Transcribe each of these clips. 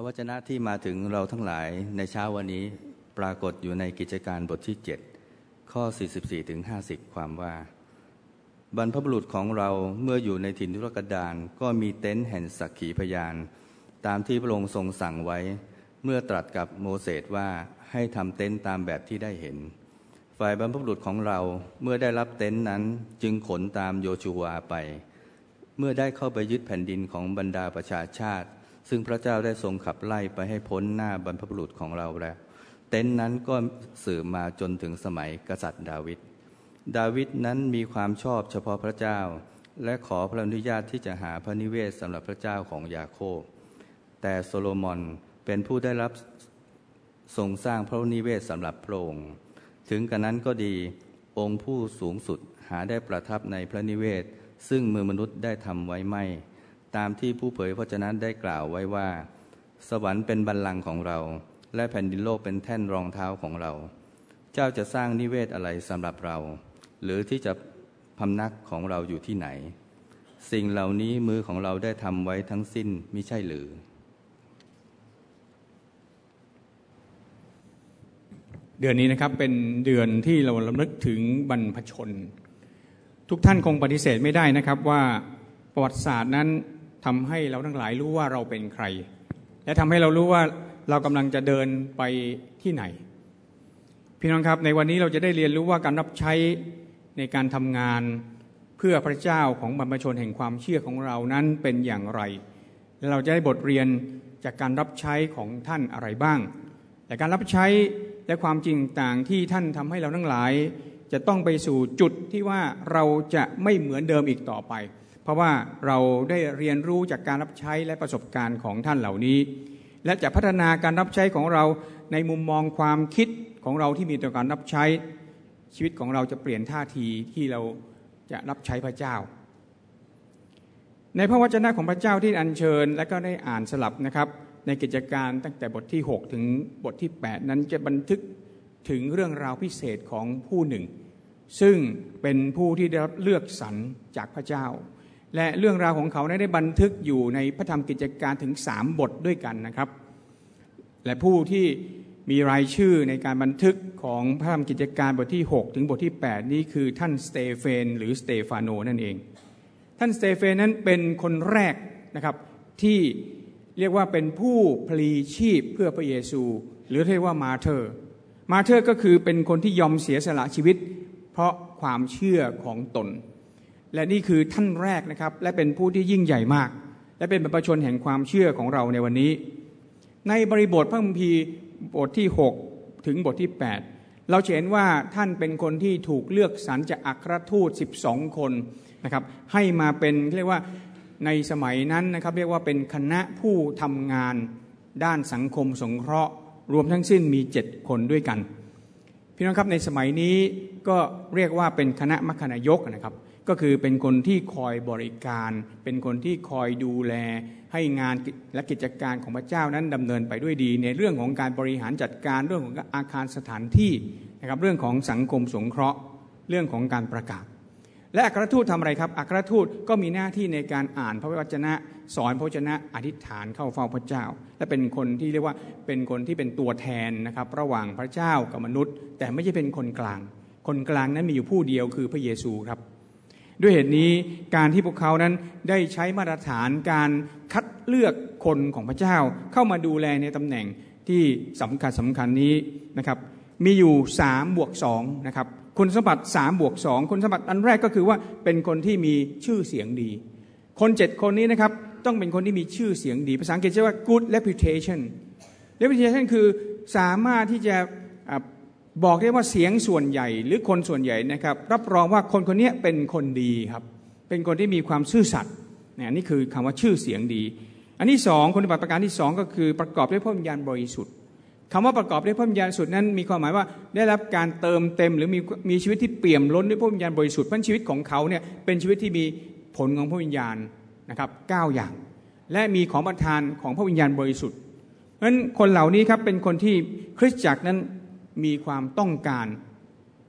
ระวจนะที่มาถึงเราทั้งหลายในเช้าวันนี้ปรากฏอยู่ในกิจการบทที่ 7 ข้อ 44ถึง50 ความว่า บรรพบุรุษของเราเมื่ออยู่ในถิ่นทุรกันดารก็มีเต็นท์แห่งสักขีพยาน ตามที่พระองค์ทรงสั่งไว้ เมื่อตรัสกับโมเสสว่าให้ทำเต็นท์ตามแบบที่ได้เห็น ฝ่ายบรรพบุรุษของเราเมื่อได้รับเต็นท์นั้นจึงขนตามโยชูวาไป เมื่อได้เข้าไปยึดแผ่นดินของบรรดาประชาชาติ ซึ่งพระเจ้าได้ทรงขับไล่ไปให้พ้นหน้าบรรพบุรุษของเราแล้ว เต็นท์นั้นก็สืบมาจนถึงสมัยกษัตริย์ดาวิด ดาวิดนั้นมีความชอบเฉพาะพระเจ้า และขอพระอนุญาตที่จะหาพระนิเวศสำหรับพระเจ้าของยาโคบ แต่โซโลมอนเป็นผู้ได้รับทรงสร้างพระนิเวศสำหรับพระองค์ ถึงกระนั้นก็ดีองค์ผู้สูงสุดหาได้ประทับในพระนิเวศ ซึ่งมือมนุษย์ได้ทำไว้ไม่ ตามที่ผู้เผยพระชนะได้กล่าวไว้ว่า สวรรค์เป็นบัลลังก์ของเรา และแผ่นดินโลกเป็นแท่นรองเท้าของเรา เจ้าจะสร้างนิเวศอะไรสำหรับเรา หรือที่จะพำนักของเราอยู่ที่ไหน สิ่งเหล่านี้มือของเราได้ทำไว้ทั้งสิ้นมิใช่หรือเดือนนี้นะครับเป็นเดือนที่เราลำลึกถึงบรรพชน ทุกท่านคงปฏิเสธไม่ได้นะครับว่าประวัติศาสตร์นั้น ทำให้เราทั้งหลายรู้ว่าเราเป็นใคร และทำให้เรารู้ว่าเรากำลังจะเดินไปที่ไหน พี่น้องครับในวันนี้เราจะได้เรียนรู้ว่าการรับใช้ในการทำงานเพื่อพระเจ้าของบรรพชนแห่งความเชื่อของเรานั้นเป็นอย่างไร และเราจะได้บทเรียนจากการรับใช้ของท่านอะไรบ้าง แต่การรับใช้และความจริงต่างที่ท่านทำให้เราทั้งหลาย จะต้องไปสู่จุดที่ว่าเราจะไม่เหมือนเดิมอีกต่อไป เพราะว่าเราได้เรียนรู้จากการรับใช้และประสบการณ์ของท่านเหล่านี้ และจะพัฒนาการรับใช้ของเราในมุมมองความคิดของเราที่มีต่อการรับใช้ชีวิตของเราจะเปลี่ยนท่าทีที่เราจะรับใช้พระเจ้า ในพระวจนะของพระเจ้าที่อัญเชิญ และก็ได้อ่านสลับนะครับ ในกิจการตั้งแต่บทที่ 6 ถึงบทที่ 8 นั้นจะบันทึกถึงเรื่องราวพิเศษของผู้หนึ่ง ซึ่งเป็นผู้ที่ได้รับเลือกสรรจากพระเจ้า และเรื่องราวของเขาได้บันทึกอยู่ในพระธรรมกิจการถึงสามบทด้วยกันนะครับ และผู้ที่มีรายชื่อในการบันทึกของพระธรรมกิจการบทที่ 6 ถึงบทที่ 8 นี้คือท่านสเตเฟนหรือสเตฟานโนนั่นเอง ท่านสเตเฟนนั้นเป็นคนแรกนะครับที่เรียกว่าเป็นผู้พลีชีพเพื่อพระเยซู หรือเรียกว่ามาเธอร์ มาเธอร์ก็คือเป็นคนที่ยอมเสียสละชีวิต เพราะความเชื่อของตน และนี่คือท่านแรกนะครับและเป็นผู้ที่ยิ่งใหญ่มาก และเป็นบรรพชนแห่งความเชื่อของเราในวันนี้ ในบริบทพระคัมภีร์บทที่ 6 ถึงบทที่ 8 เราเห็นว่าท่านเป็นคนที่ถูกเลือกสรรจากอัครทูต 12 คนนะครับให้มาเป็นเรียกว่าในสมัยนั้นนะครับเรียกว่าเป็นคณะผู้ทำงานด้านสังคมสงเคราะห์ รวมทั้งสิ้นมี 7 คนด้วยกัน พี่น้องครับในสมัยนี้ ก็เรียกว่าเป็นคณะมัคคณายกนะครับ ก็คือเป็นคนที่คอยบริการ เป็นคนที่คอยดูแล ให้งานและกิจการของพระเจ้านั้นดำเนินไปด้วยดี ในเรื่องของการบริหารจัดการเรื่องของอาคารสถานที่นะครับเรื่องของสังคมสงเคราะห์เรื่องของการประกาศ และอัครทูตทำอะไรครับอัครทูตก็มีหน้าที่ในการอ่านพระวจนะสอนพระวจนะอธิษฐานเข้าเฝ้าพระเจ้า และเป็นคนที่เรียกว่าเป็นคนที่เป็นตัวแทนนะครับระหว่างพระเจ้ากับมนุษย์ แต่ไม่ใช่เป็นคนกลาง คนกลางนั้นมีอยู่ผู้เดียวคือพระเยซูครับ ด้วยเหตุนี้การที่พวกเขานั้นได้ใช้มาตรฐานการคัดเลือกคนของพระเจ้า เข้ามาดูแลในตำแหน่งที่สำคัญสำคัญนี้นะครับ มีอยู่3บวก2นะครับคุณสมบัติ3บวก2คุณสมบัติอันแรกก็คือว่าเป็นคนที่มีชื่อเสียงดี คนเจ็ดคนนี้นะครับต้องเป็นคนที่มีชื่อเสียงดี ภาษาอังกฤษเรียกว่า good reputation reputation คือสามารถที่จะ บอกได้ว่าเสียงส่วนใหญ่หรือคนส่วนใหญ่นะครับ รับรองว่าคนคนนี้เป็นคนดีครับ เป็นคนที่มีความซื่อสัตย์นี่คือคำว่าชื่อเสียงดี อันที่สองคุณบัตรประการที่สองก็คือประกอบด้วยพระวิญญาณบริสุทธิ์คำว่าประกอบด้วยพระวิญญาณสุดนั้นมีความหมายว่าได้รับการเติมเต็มหรือมีมีชีวิตที่เปี่ยมล้นด้วยพระวิญญาณบริสุทธิ์เพราะชีวิตของเขาเนี่ยเป็นชีวิตที่มีผลของพระวิญญาณนะครับเก้าอย่าง และมีของประทานของพระวิญญาณบริสุทธิ์เพราะฉะนั้นคนเหล่านี้ครับเป็นคนที่คริสตจักรนั้น มีความต้องการ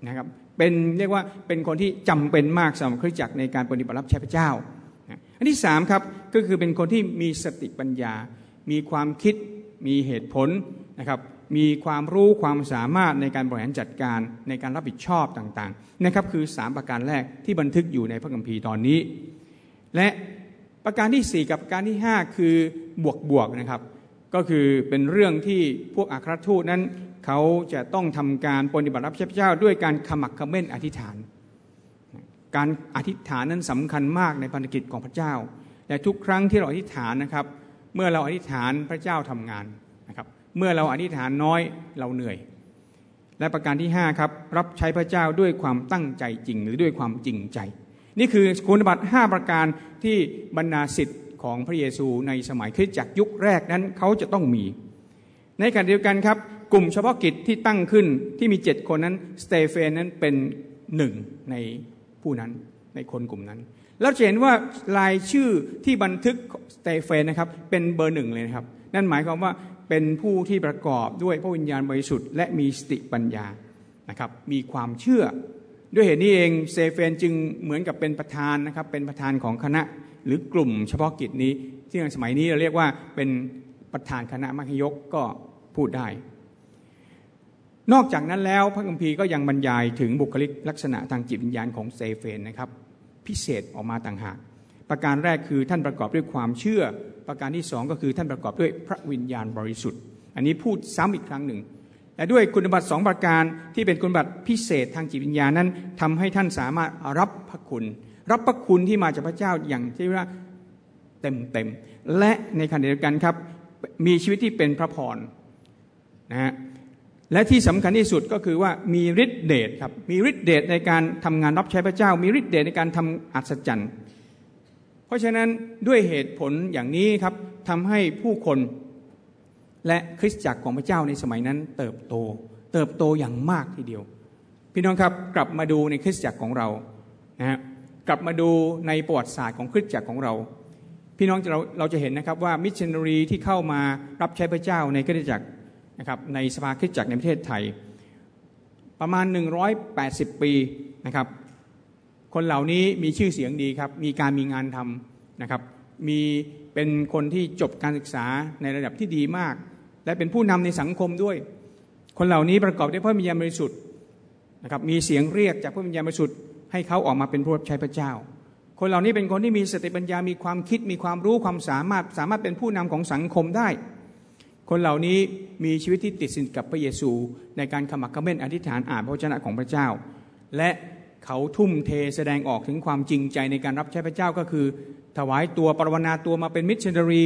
นะครับเป็นเรียกว่าเป็นคนที่จำเป็นมากสำหรับคริสตจักรในการปฏิบัติรับใช้พระเจ้า อันที่สามครับก็คือเป็นคนที่มีสติปัญญา มีความคิดมีเหตุผลนะครับมีความรู้ความสามารถในการบริหารจัดการในการรับผิดชอบต่างๆนะครับคือสามประการแรกที่บันทึกอยู่ในพระคัมภีร์ตอนนี้ และประการที่ 4 กับประการที่ 5 คือบวกบวกนะครับ ก็คือเป็นเรื่องที่พวกอัครทูตนั้น เขาจะต้องทำการปฏิบัติรับใช้พระเจ้าด้วยการขมักขม้นอธิษฐาน การอธิษฐานนั้นสำคัญมากในภารกิจของพระเจ้า และทุกครั้งที่เราอธิษฐานนะครับ เมื่อเราอธิษฐานพระเจ้าทำงานนะครับ เมื่อเราอธิษฐานน้อยเราเหนื่อย และประการที่5ครับรับใช้พระเจ้าด้วยความตั้งใจจริง หรือด้วยความจริงใจ นี่คือคุณบัตร5ประการที่บรรดาสิทธิ์ของพระเยซูในสมัยคริสตจักรยุคแรกนั้นเขาจะต้องมี ในขณะเดียวกันครับ กลุ่มเฉพาะกิจที่ตั้งขึ้นที่มีเจ็ดคนนั้นสเตเฟนนั้นเป็นหนึ่งในผู้นั้นในคนกลุ่มนั้น แล้วจะเห็นว่ารายชื่อที่บันทึกสเตเฟนนะครับเป็นเบอร์หนึ่งเลยนะครับ นั่นหมายความว่าเป็นผู้ที่ประกอบด้วยพระวิญญาณบริสุทธิ์และมีสติปัญญานะครับมีความเชื่อ ด้วยเหตุนี้เองสเตเฟนจึงเหมือนกับเป็นประธานนะครับเป็นประธานของคณะหรือกลุ่มเฉพาะกิจนี้ที่ในสมัยนี้เราเรียกว่าเป็นประธานคณะมัคยกก็พูดได้ นอกจากนั้นแล้วพระคัมภีร์ก็ยังบรรยายถึงบุคลิกลักษณะทางจิตวิญญาณของเซเฟนนะครับ พิเศษออกมาต่างหาก ประการแรกคือท่านประกอบด้วยความเชื่อ ประการที่สองก็คือท่านประกอบด้วยพระวิญญาณบริสุทธิ์ อันนี้พูดซ้ำอีกครั้งหนึ่งและด้วยคุณบัตรสองประการที่เป็นคุณบัตรพิเศษทางจิตวิญญาณนั้นทำให้ท่านสามารถรับพระคุณ รับพระคุณที่มาจากพระเจ้าอย่างที่ว่าเต็มเต็มและในขณะเดียวกันครับมีชีวิตที่เป็นพระพรนะฮะ และที่สำคัญที่สุดก็คือว่ามีฤทธิเดชครับมีฤทธิเดชในการทำงานรับใช้พระเจ้า มีฤทธิเดชในการทำอัศจรรย์ เพราะฉะนั้นด้วยเหตุผลอย่างนี้ครับทำให้ผู้คนและคริสตจักรของพระเจ้าในสมัยนั้น เติบโต เติบโตอย่างมากทีเดียว พี่น้องครับกลับมาดูในคริสตจักรของเรานะฮะกลับมาดูในประวัติศาสตร์ของคริสตจักรของเรา พี่น้องเราเราจะเห็นนะครับว่ามิชชันนารีที่เข้ามารับใช้พระเจ้าในคริสตจักร นะครับในสภาคริสตจักรในประเทศไทย ประมาณ 180 ปีนะครับ คนเหล่านี้มีชื่อเสียงดีครับ มีการมีงานทำนะครับ มีเป็นคนที่จบการศึกษาในระดับที่ดีมาก และเป็นผู้นำในสังคมด้วย คนเหล่านี้ประกอบด้วยพระวิญญาณบริสุทธิ์นะครับมีเสียงเรียกจากพระวิญญาณบริสุทธิ์ให้เขาออกมาเป็นผู้รับใช้พระเจ้า คนเหล่านี้เป็นคนที่มีสติปัญญา มีความคิด มีความรู้ ความสามารถ สามารถเป็นผู้นำของสังคมได้ คนเหล่านี้มีชีวิตที่ติดสินกับพระเยซู ในการขมักขม้นอธิษฐานอ่านพระวจนะของพระเจ้า และเขาทุ่มเทแสดงออกถึงความจริงใจในการรับใช้พระเจ้าก็คือ ถวายตัวปรวนาตัวมาเป็นมิชชันนารี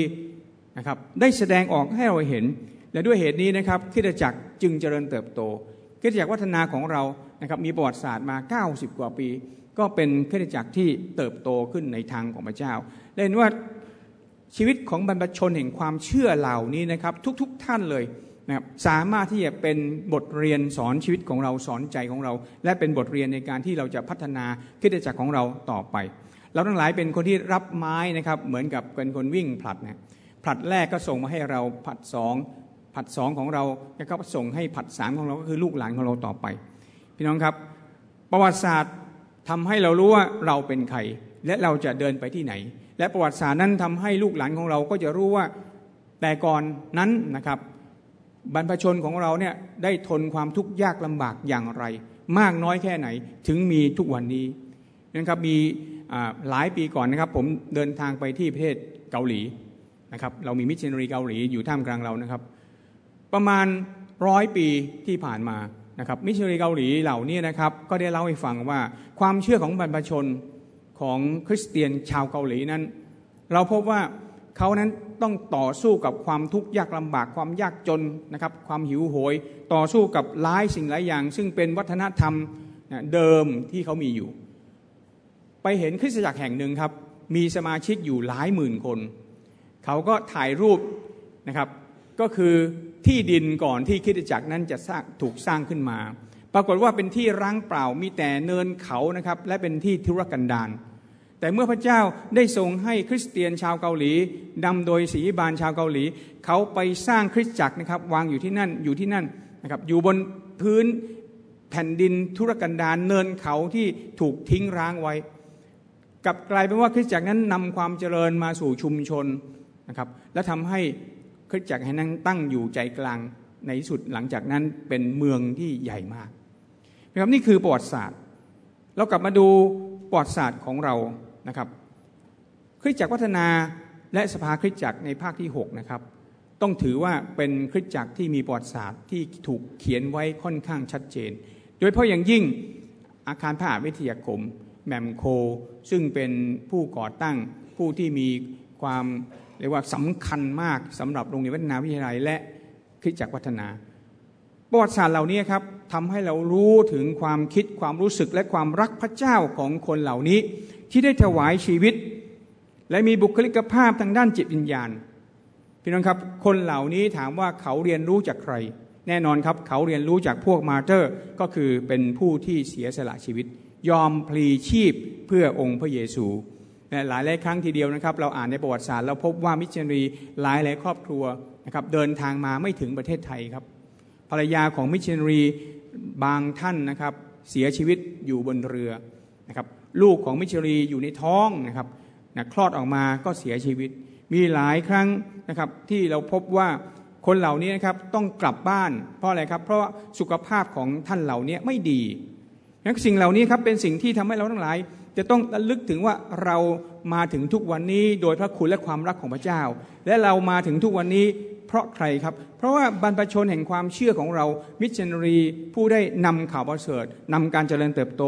นะครับได้แสดงออกให้เราเห็น และด้วยเหตุนี้นะครับคิดจักรจึงเจริญเติบโตคิดจักรวัฒนาของเรานะครับมีประวัติศาสตร์มา 90 กว่าปี ก็เป็นคริสตจักรที่เติบโตขึ้นในทางของพระเจ้าเห็นว่า ชีวิตของบรรพชนแห่งความเชื่อเหล่านี้นะครับ ทุกๆทท่านเลยนะครับสามารถที่จะเป็นบทเรียนสอนชีวิตของเราสอนใจของเรา และเป็นบทเรียนในการที่เราจะพัฒนาคริสตจักรของเราต่อไป เราทั้งหลายเป็นคนที่รับไม้นะครับ เหมือนกับเป็นคนวิ่งผลัดนะผลัดแรกก็ส่งมาให้เราผลัดสองผัดสองของเราแล้วก็ส่งให้ผัดสามของเราก็คือลูกหลานของเราต่อไป พี่น้องครับ ประวัติศาสตร์ทำให้เรารู้ว่าเราเป็นใครและเราจะเดินไปที่ไหน และประวัติศาสตร์นั้นทำให้ลูกหลานของเราก็จะรู้ว่าแต่ก่อนนั้นนะครับบรรพชนของเราเนี่ยได้ทนความทุกข์ยากลำบากอย่างไร มากน้อยแค่ไหนถึงมีทุกวันนี้นะครับมีหลายปีก่อนนะครับ ผมเดินทางไปที่ประเทศเกาหลีนะครับเรามีมิชชันนารีเกาหลีอยู่ท่ามกลางเรานะครับ ประมาณร้อยปีที่ผ่านมานะครับมิชชันนารีเกาหลีเหล่านี้นะครับก็ได้เล่าให้ฟังว่าความเชื่อของบรรพชน ของคริสเตียนชาวเกาหลีนั้น เราพบว่าเขานั้นต้องต่อสู้กับความทุกข์ยากลำบากความยากจนนะครับความหิวโหย ต่อสู้กับหลายสิ่งหลายอย่าง ซึ่งเป็นวัฒนธรรมเดิมที่เขามีอยู่ ไปเห็นคริสตจักรแห่งหนึ่งครับ มีสมาชิกอยู่หลายหมื่นคน เขาก็ถ่ายรูปนะครับ ก็คือที่ดินก่อนที่คิดจักรนั้นจะสร้างถูกสร้างขึ้นมา ปรากฏว่าเป็นที่ร้างเปล่ามีแต่เนินเขานะครับและเป็นที่ทุรกันดารแต่เมื่อพระเจ้าได้ทรงให้คริสเตียนชาวเกาหลีนำโดยศรีบาลชาวเกาหลี เขาไปสร้างคริสตจักรนะครับวางอยู่ที่นั่นอยู่ที่นั่นนะครับอยู่บนพื้นแผ่นดินทุรกันดารเนินเขาที่ถูกทิ้งร้างไว้กับกลายเป็นว่าคริสตจักรนั้นนำความเจริญมาสู่ชุมชนนะครับและทำให้คริสตจักรแห่งนั้นตั้งอยู่ใจกลางในที่สุดหลังจากนั้นเป็นเมืองที่ใหญ่มาก นะครับนี่คือประวัติศาสตร์ เรากลับมาดูประวัติศาสตร์ของเรานะครับคริสตจักรวัฒนาและสภาคริสตจักรในภาคที่6นะครับต้องถือว่าเป็นคริสตจักรที่มีประวัติศาสตร์ที่ถูกเขียนไว้ค่อนข้างชัดเจน โดยเฉพาะอย่างยิ่งอาคารพระวิทยาคมแมมโค ซึ่งเป็นผู้ก่อตั้งผู้ที่มีความเรียกว่าสำคัญมากสำหรับโรงเรียนวัฒนาวิทยาลัยและคริสตจักรวัฒนา ประวัติศาสตร์เหล่านี้ครับ ทำให้เรารู้ถึงความคิดความรู้สึกและความรักพระเจ้าของคนเหล่านี้ ที่ได้ถวายชีวิต และมีบุคลิกภาพทางด้านจิตวิญญาณพี่น้องครับคนเหล่านี้ถามว่าเขาเรียนรู้จากใคร แน่นอนครับเขาเรียนรู้จากพวก martyr ก็คือเป็นผู้ที่เสียสละชีวิต ยอมพลีชีพเพื่อองค์พระเยซูหลายหลายครั้งทีเดียวนะครับ เราอ่านในประวัติศาสตร์เราพบว่ามิชชันนารีหลายหลายครอบครัวนะครับเดินทางมาไม่ถึงประเทศไทยครับภรรยาของมิชชันนารี บางท่านนะครับเสียชีวิตอยู่บนเรือนะครับลูกของมิชชันรีอยู่ในท้องนะครับนะคลอดออกมาก็เสียชีวิต มีหลายครั้งนะครับที่เราพบว่าคนเหล่านี้นะครับต้องกลับบ้าน เพราะอะไรครับ เพราะว่าสุขภาพของท่านเหล่านี้ไม่ดีนักสิ่งเหล่านี้ครับเป็นสิ่งที่ทำให้เราทั้งหลาย จะต้องระลึกถึงว่าเรามาถึงทุกวันนี้โดยพระคุณและความรักของพระเจ้า และเรามาถึงทุกวันนี้ ราะใครครับ เพราะว่าบรรพชนแห่งความเชื่อของเรามิชชันนารีผู้ได้นำข่าวประเสริฐนำการเจริญเติบโต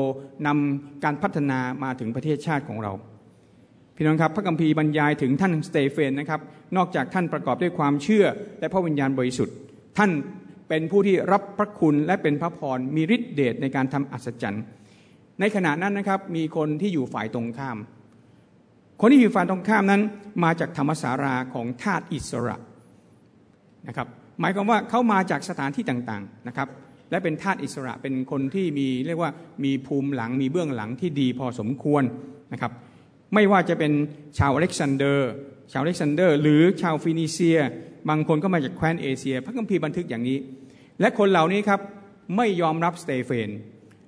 นำการพัฒนามาถึงประเทศชาติของเรา พี่น้องครับพระคัมภีร์บรรยายถึงท่านสเตเฟนนะครับนอกจากท่านประกอบด้วยความเชื่อ และพระวิญญาณบริสุทธิ์ ท่านเป็นผู้ที่รับพระคุณและเป็นพระพรมีฤทธิเดชในการทำอัศจรรย์ ในขณะนั้นนะครับมีคนที่อยู่ฝ่ายตรงข้าม คนที่อยู่ฝ่ายตรงข้ามนั้นมาจากธรรมสาราของทาสอิสระ นะครับหมายความว่าเขามาจากสถานที่ต่างๆนะครับและเป็นทาสอิสระเป็นคนที่มีเรียกว่ามีภูมิหลังมีเบื้องหลังที่ดีพอสมควรนะครับไม่ว่าจะเป็นชาวอเล็กซานเดรีย ชาวอเล็กซานเดรีย หรือชาวซิลีเซีย บางคนก็มาจากแคว้นเอเชีย พระคัมภีร์บันทึกอย่างนี้ และคนเหล่านี้ครับไม่ยอมรับสเตเฟน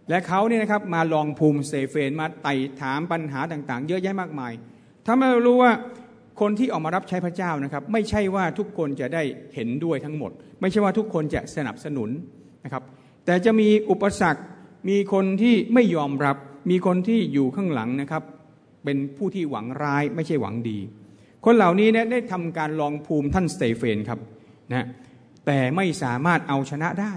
และเขาเนี่ยนะครับมาลองภูมิสเตเฟนมาไต่ถามปัญหาต่างๆ เยอะแยะมากมายทำให้เรารู้ว่า คนที่ออกมารับใช้พระเจ้านะครับ ไม่ใช่ว่าทุกคนจะได้เห็นด้วยทั้งหมด ไม่ใช่ว่าทุกคนจะสนับสนุนนะครับ แต่จะมีอุปสรรค มีคนที่ไม่ยอมรับ มีคนที่อยู่ข้างหลังนะครับ เป็นผู้ที่หวังร้ายไม่ใช่หวังดี คนเหล่านี้เนี่ยได้ทำการลองภูมิท่านสเตเฟนครับนะแต่ไม่สามารถเอาชนะได้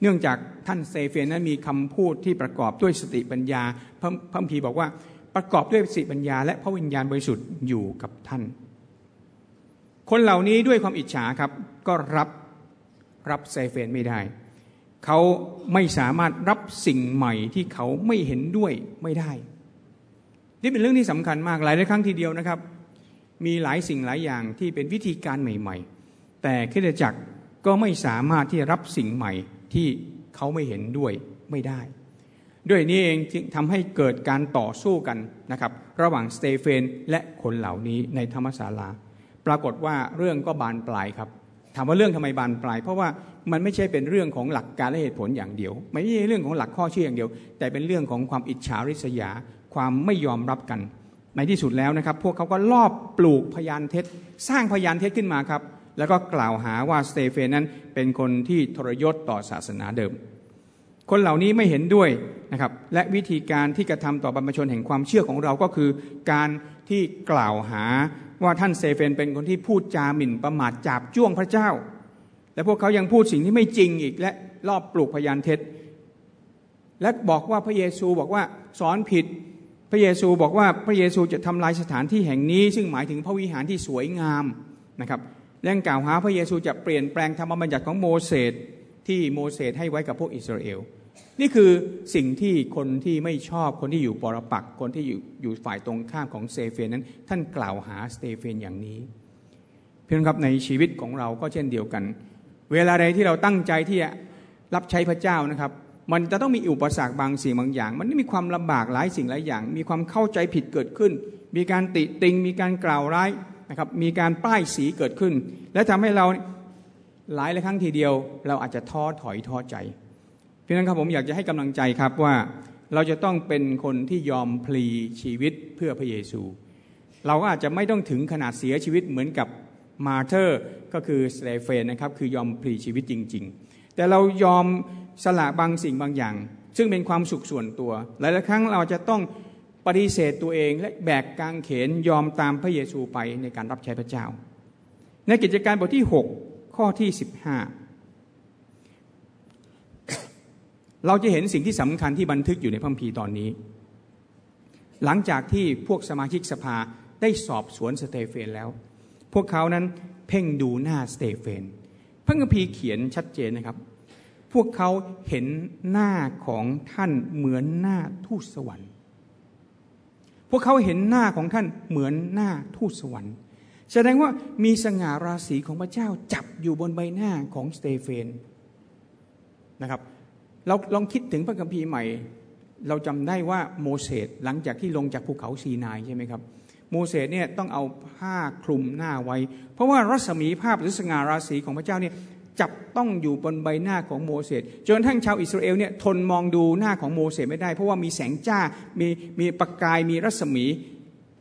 เนื่องจากท่านเซเฟนนั้นมีคำพูดที่ประกอบด้วยสติปัญญาพระพระพีบอกว่า ประกอบด้วยสติปัญญา และพระวิญญาณบริสุทธิ์อยู่กับท่าน คนเหล่านี้ด้วยความอิจฉาครับก็รับรับเซเฟนไม่ได้ เขาไม่สามารถรับสิ่งใหม่ที่เขาไม่เห็นด้วยไม่ได้ นี่เป็นเรื่องที่สำคัญมากหลายหลายครั้งทีเดียวนะครับ มีหลายสิ่งหลายอย่างที่เป็นวิธีการใหม่ ๆ แต่คริสตจักรก็ไม่สามารถที่จะรับสิ่งใหม่ที่เขาไม่เห็นด้วยไม่ได้ ด้วยนี้เองจึงทำให้เกิดการต่อสู้กันนะครับระหว่างสเตเฟนและคนเหล่านี้ในธรรมศาลา ปรากฏว่าเรื่องก็บานปลายครับถามว่าเรื่องทำไมบานปลาย เพราะว่ามันไม่ใช่เป็นเรื่องของหลักการและเหตุผลอย่างเดียว ไม่ใช่เรื่องของหลักข้อเชื่ออย่างเดียว แต่เป็นเรื่องของความอิจฉาริษยา ความไม่ยอมรับกัน ในที่สุดแล้วนะครับ พวกเขาก็ลอบปลูกพยานเท็จ สร้างพยานเท็จขึ้นมาครับ แล้วก็กล่าวหาว่าสเตเฟนนั้นเป็นคนที่ทรยศต่อศาสนาเดิม คนเหล่านี้ไม่เห็นด้วยนะครับและวิธีการที่กระทำต่อบรรพชนแห่งความเชื่อของเราก็คือ การที่กล่าวหาว่าท่านสเตเฟนเป็นคนที่พูดจาหมิ่นประมาทจาบจ้วงพระเจ้า และพวกเขายังพูดสิ่งที่ไม่จริงอีกและลอบปลูกพยานเท็จ และบอกว่าพระเยซูบอกว่าสอนผิดพระเยซูบอกว่าพระเยซูจะทำลายสถานที่แห่งนี้ ซึ่งหมายถึงพระวิหารที่สวยงามนะครับและกล่าวหาพระเยซูจะเปลี่ยนแปลงธรรมบัญญัติของโมเสสที่โมเสสให้ไว้กับพวกอิสราเอล นี่คือสิ่งที่คนที่ไม่ชอบคนที่อยู่ปรปักคนที่อยู่อยู่ฝ่ายตรงข้ามของสเตเฟนนั้น ท่านกล่าวหาสเตเฟนอย่างนี้ พี่น้องครับในชีวิตของเราก็เช่นเดียวกัน เวลาใดที่เราตั้งใจที่จะรับใช้พระเจ้านะครับ มันจะต้องมีอุปสรรคบางสิ่งบางอย่าง มันมีความลำบากหลายสิ่งหลายอย่าง มีความเข้าใจผิดเกิดขึ้น มีการติติง มีการกล่าวร้ายนะครับมีการป้ายสีเกิดขึ้น และทำให้เราหลายหลายครั้งทีเดียว เราอาจจะท้อถอยท้อใจ พียงนั้นครับผมอยากจะให้กำลังใจครับว่าเราจะต้องเป็นคนที่ยอมพลีชีวิตเพื่อพระเยซู เราก็อาจจะไม่ต้องถึงขนาดเสียชีวิตเหมือนกับมาเธอร์ก็คือสเตเฟนนะครับคือยอมพลีชีวิตจริง ๆ แต่เรายอมสละบางสิ่งบางอย่าง ซึ่งเป็นความสุขส่วนตัวหลายๆครั้งเราจะต้องปฏิเสธตัวเองและแบกกางเขนยอมตามพระเยซูไปในการรับใช้พระเจ้า ในกิจการบทที่ 6 ข้อที่ 15 เราจะเห็นสิ่งที่สำคัญที่บันทึกอยู่ในพระคัมภีร์ตอนนี้ หลังจากที่พวกสมาชิกสภาได้สอบสวนสเตเฟนแล้ว พวกเขานั้นเพ่งดูหน้าสเตเฟนพระคัมภีร์เขียนชัดเจนนะครับ พวกเขาเห็นหน้าของท่านเหมือนหน้าทูตสวรรค์ พวกเขาเห็นหน้าของท่านเหมือนหน้าทูตสวรรค์ แสดงว่ามีสง่าราศีของพระเจ้าจับอยู่บนใบหน้าของสเตเฟนนะครับ เราลองคิดถึงพระคัมภีร์ใหม่ เราจำได้ว่าโมเสสหลังจากที่ลงจากภูเขาซีนายใช่ไหมครับ โมเสสเนี่ยต้องเอาผ้าคลุมหน้าไว้ เพราะว่ารัศมีภาพหรือสง่าราศีของพระเจ้าเนี่ยจับต้องอยู่บนใบหน้าของโมเสสจนทั้งชาวอิสราเอลเนี่ยทนมองดูหน้าของโมเสสไม่ได้ เพราะว่ามีแสงจ้ามีมีประกายมีรัศมี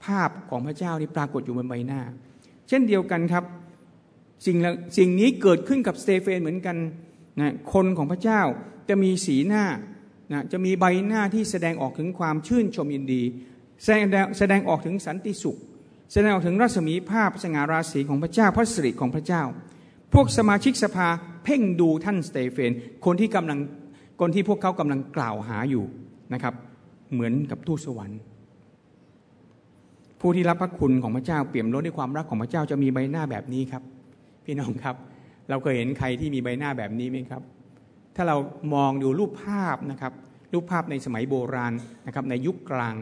ภาพของพระเจ้านี่ปรากฏอยู่บนใบหน้า เช่นเดียวกันครับสิ่งสิ่งนี้เกิดขึ้นกับสเตเฟนเหมือนกัน นะคนของพระเจ้าจะมีสีหน้านะจะมีใบหน้าที่แสดงออกถึงความชื่นชมยินดี แสดงแสดงออกถึงสันติสุข แสดงออกถึงรัศมีภาพสง่าราศีของพระเจ้าพระสิริของพระเจ้า พวกสมาชิกสภาเพ่งดูท่านสเตเฟน คนที่กำลังคนที่พวกเขากำลังกล่าวหาอยู่นะครับ เหมือนกับทูตสวรรค์ ผู้ที่รับพระคุณของพระเจ้าเปี่ยมล้นด้วยความรักของพระเจ้าจะมีใบหน้าแบบนี้ครับ พี่น้องครับ เราเคยเห็นใครที่มีใบหน้าแบบนี้ไหมครับ ถ้าเรามองดูรูปภาพนะครับ รูปภาพในสมัยโบราณนะครับ ในยุคกลาง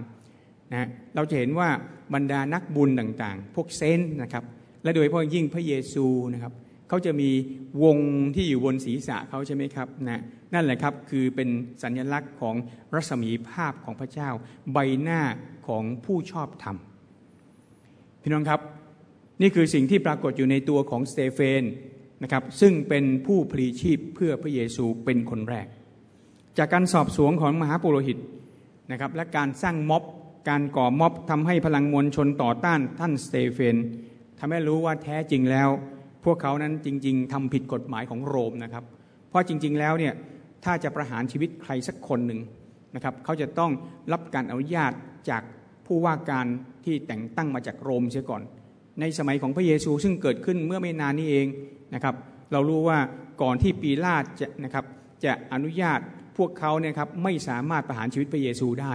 นะเราจะเห็นว่าบรรดานักบุญต่างๆ พวกเซนนะครับ และโดยเฉพาะยิ่งพระเยซูนะครับเขาจะมีวงที่อยู่บนศีรษะเขาใช่ไหมครับนะนั่นแหละครับคือเป็นสัญลักษณ์ของรัศมีภาพของพระเจ้า ใบหน้าของผู้ชอบธรรมพี่น้องครับ นี่คือสิ่งที่ปรากฏอยู่ในตัวของสเตเฟน นะครับซึ่งเป็นผู้พลีชีพเพื่อพระเยซูเป็นคนแรก จากการสอบสวนของมหาปุโรหิตนะครับและการสร้างม็อบการก่อม็อบทำให้พลังมวลชนต่อต้านท่านสเตเฟนทำให้รู้ว่าแท้จริงแล้ว พวกเขานั้นจริง ๆทำผิดกฎหมายของโรมนะครับ เพราะจริง ๆแล้วเนี่ยถ้าจะประหารชีวิตใครสักคนหนึ่งนะครับเขาจะต้องรับการอนุญาตจากผู้ว่าการที่แต่งตั้งมาจากโรมเสียก่อน ในสมัยของพระเยซูซึ่งเกิดขึ้นเมื่อไม่นานนี้เอง นะครับ เรารู้ว่าก่อนที่ปีลาตจะนะครับจะอนุญาตพวกเขาเนี่ยครับไม่สามารถประหารชีวิตพระเยซูได้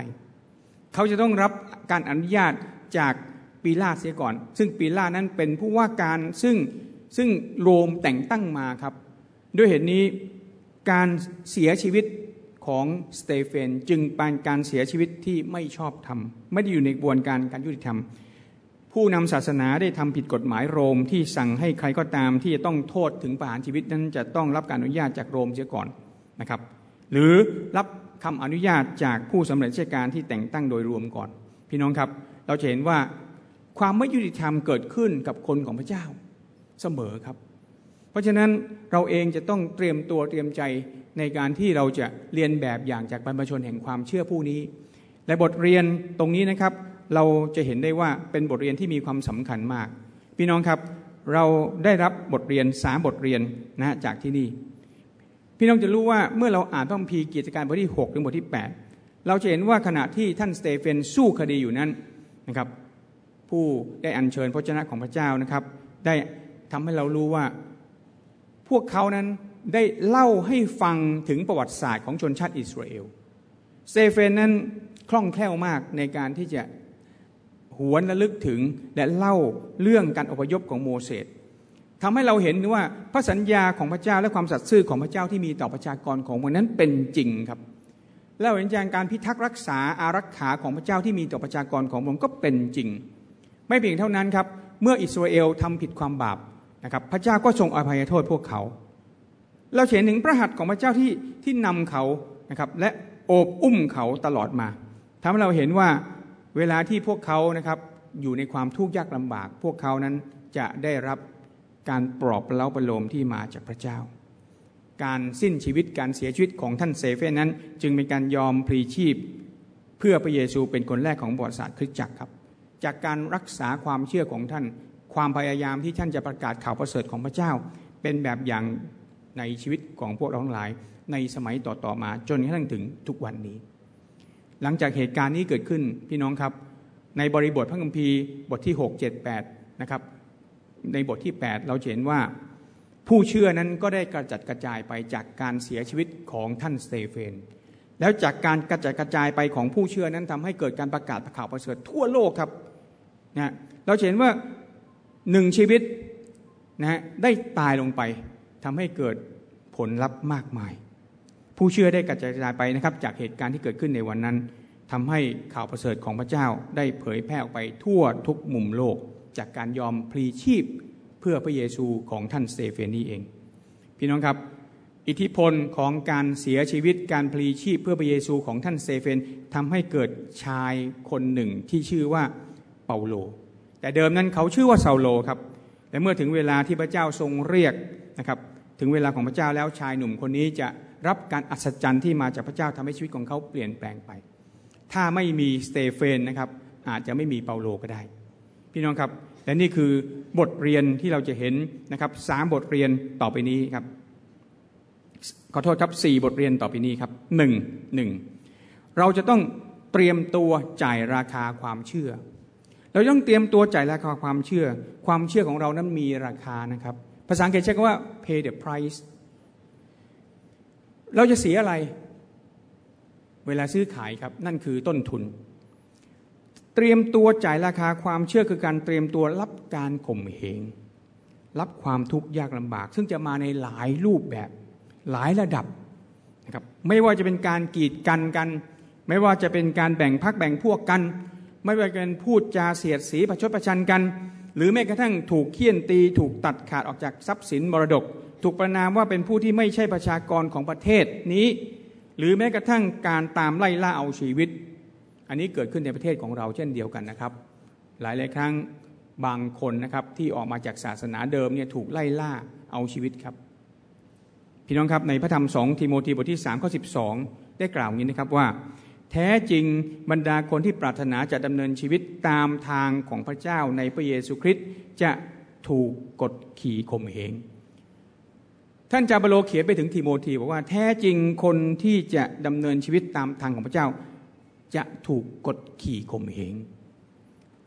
เขาจะต้องรับการอนุญาตจากปีลาเสียก่อน ซึ่งปีลานั้นเป็นผู้ว่าการซึ่งซึ่งโรมแต่งตั้งมาครับ ด้วยเหตุนี้การเสียชีวิตของสเตเฟนจึงเป็นการเสียชีวิตที่ไม่ชอบธรรม ไม่ได้อยู่ในกระบวนการการยุติธรรม ผู้นำศาสนาได้ทำผิดกฎหมายโรมที่สั่งให้ใครก็ตามที่จะต้องโทษถึงประหารชีวิตนั้นจะต้องรับการอนุญาตจากโรมเสียก่อนนะครับ หรือรับคำอนุญาตจากผู้สำเร็จราชการที่แต่งตั้งโดยรวมก่อน พี่น้องครับ เราจะเห็นว่าความไม่ยุติธรรมเกิดขึ้นกับคนของพระเจ้าเสมอครับ เพราะฉะนั้นเราเองจะต้องเตรียมตัวเตรียมใจในการที่เราจะเรียนแบบอย่างจากบรรพชนแห่งความเชื่อผู้นี้และบทเรียนตรงนี้นะครับ เราจะเห็นได้ว่าเป็นบทเรียนที่มีความสำคัญมาก พี่น้องครับเราได้รับบทเรียนสามบทเรียนนะจากที่นี่ พี่น้องจะรู้ว่าเมื่อเราอ่านพระคัมภีร์กิจการบทที่ 6 ถึงบทที่ 8 เราจะเห็นว่าขณะที่ท่านสเตเฟนสู้คดีอยู่นั้นนะครับ ผู้ได้อัญเชิญพระเจ้าของพระเจ้านะครับ ได้ทำให้เรารู้ว่าพวกเขานั้นได้เล่าให้ฟังถึงประวัติศาสตร์ของชนชาติอิสราเอลสเตเฟนนั้นคล่องแคล่วมากในการที่จะ หวนระลึกถึงและเล่าเรื่องการอพยพของโมเสสทำให้เราเห็นว่าพระสัญญาของพระเจ้าและความสัตย์ซื่อของพระเจ้าที่มีต่อประชากรของมันนั้นเป็นจริงครับ แล้วเห็นอย่างการพิทักษ์รักษาอารักขาของพระเจ้าที่มีต่อประชากรของมันก็เป็นจริง ไม่เพียงเท่านั้นครับ เมื่ออิสราเอลทำผิดความบาปนะครับพระเจ้าก็ทรงอภัยโทษพวกเขา เราเห็นถึงพระหัตถ์ของพระเจ้าที่ที่นำเขานะครับและโอบอุ้มเขาตลอดมาทำให้เราเห็นว่า เวลาที่พวกเขานะครับอยู่ในความทุกข์ยากลำบาก พวกเขานั้นจะได้รับการปลอบเล้าประโลมที่มาจากพระเจ้า การสิ้นชีวิตการเสียชีวิตของท่านเซเฟนนั้น จึงเป็นการยอมพลีชีพ เพื่อพระเยซูเป็นคนแรกของบริษัทคริสตจักรครับ จากการรักษาความเชื่อของท่าน ความพยายามที่ท่านจะประกาศข่าวประเสริฐของพระเจ้า เป็นแบบอย่างในชีวิตของพวกเราทั้งหลาย ในสมัยต่อๆมาจนกระทั่งถึงทุกวันนี้ หลังจากเหตุการณ์นี้เกิดขึ้นพี่น้องครับ ในบริบทพระคัมภีร์บทที่ 6 7 8 นะครับ ในบทที่ 8 เราเห็นว่า ผู้เชื่อนั้นก็ได้กระจัดกระจายไปจากการเสียชีวิตของท่านสเตเฟน แล้วจากการกระจัดกระจายไปของผู้เชื่อนั้นทำให้เกิดการประกาศข่าวประเสริฐทั่วโลกครับนะเราเห็นว่าหนึ่งชีวิตนะได้ตายลงไปทำให้เกิดผลลัพธ์มากมาย ผู้เชื่อได้กระจายไปนะครับ จากเหตุการณ์ที่เกิดขึ้นในวันนั้นทำให้ข่าวประเสริฐของพระเจ้าได้เผยแพร่ออกไปทั่วทุกมุมโลก จากการยอมพลีชีพเพื่อพระเยซูของท่านสเตเฟนีเอง พี่น้องครับ อิทธิพลของการเสียชีวิตการพลีชีพเพื่อพระเยซูของท่านสเตเฟนทำให้เกิดชายคนหนึ่งที่ชื่อว่าเปาโล แต่เดิมนั้นเขาชื่อว่าเซาโลครับแต่เมื่อถึงเวลาที่พระเจ้าทรงเรียกนะครับถึงเวลาของพระเจ้าแล้วชายหนุ่มคนนี้จะ รับการอัศจรรย์ที่มาจากพระเจ้าทำให้ชีวิตของเขาเปลี่ยนแปลงไป ถ้าไม่มีสเตเฟนนะครับอาจจะไม่มีเปาโลก็ได้ พี่น้องครับและนี่คือบทเรียนที่เราจะเห็นนะครับสามบทเรียนต่อไปนี้ครับขอโทษครับสี่บทเรียนต่อไปนี้ครับหนึ่งหนึ่งเราจะต้องเตรียมตัวจ่ายราคาความเชื่อ เราต้องเตรียมตัวจ่ายราคาความเชื่อ ความเชื่อของเรานั้นมีราคานะครับ ภาษาอังกฤษใช้คำว่า pay the price เราจะเสียอะไร เวลาซื้อขายครับ นั่นคือต้นทุน เตรียมตัวจ่ายราคาความเชื่อคือการเตรียมตัวรับการข่มเหงรับความทุกข์ยากลำบาก ซึ่งจะมาในหลายรูปแบบหลายระดับนะครับไม่ว่าจะเป็นการกีดกันกัน ไม่ว่าจะเป็นการแบ่งพักแบ่งพวกกัน ไม่ว่าจะเป็นพูดจาเสียดสีประชดประชันกัน หรือแม้กระทั่งถูกเคี่ยนตีถูกตัดขาดออกจากทรัพย์สินมรดก ถูกประนามว่าเป็นผู้ที่ไม่ใช่ประชากรของประเทศนี้ หรือแม้กระทั่งการตามไล่ล่าเอาชีวิต อันนี้เกิดขึ้นในประเทศของเราเช่นเดียวกันนะครับ หลายหลายครั้งบางคนนะครับที่ออกมาจากศาสนาเดิมเนี่ยถูกไล่ล่าเอาชีวิตครับ พี่น้องครับในพระธรรมสองทิโมธีบทที่3ข้อ12 ได้กล่าวอย่างนี้นะครับว่า แท้จริงบรรดาคนที่ปรารถนาจะดำเนินชีวิตตามทางของพระเจ้าในพระเยซูคริสต์จะถูกกดขี่ข่มเหง ท่านจาบโลเขียนไปถึงทิโมธีบอกว่าแท้จริงคนที่จะดำเนินชีวิตตามทางของพระเจ้า จะถูกกดขี่ข่มเหง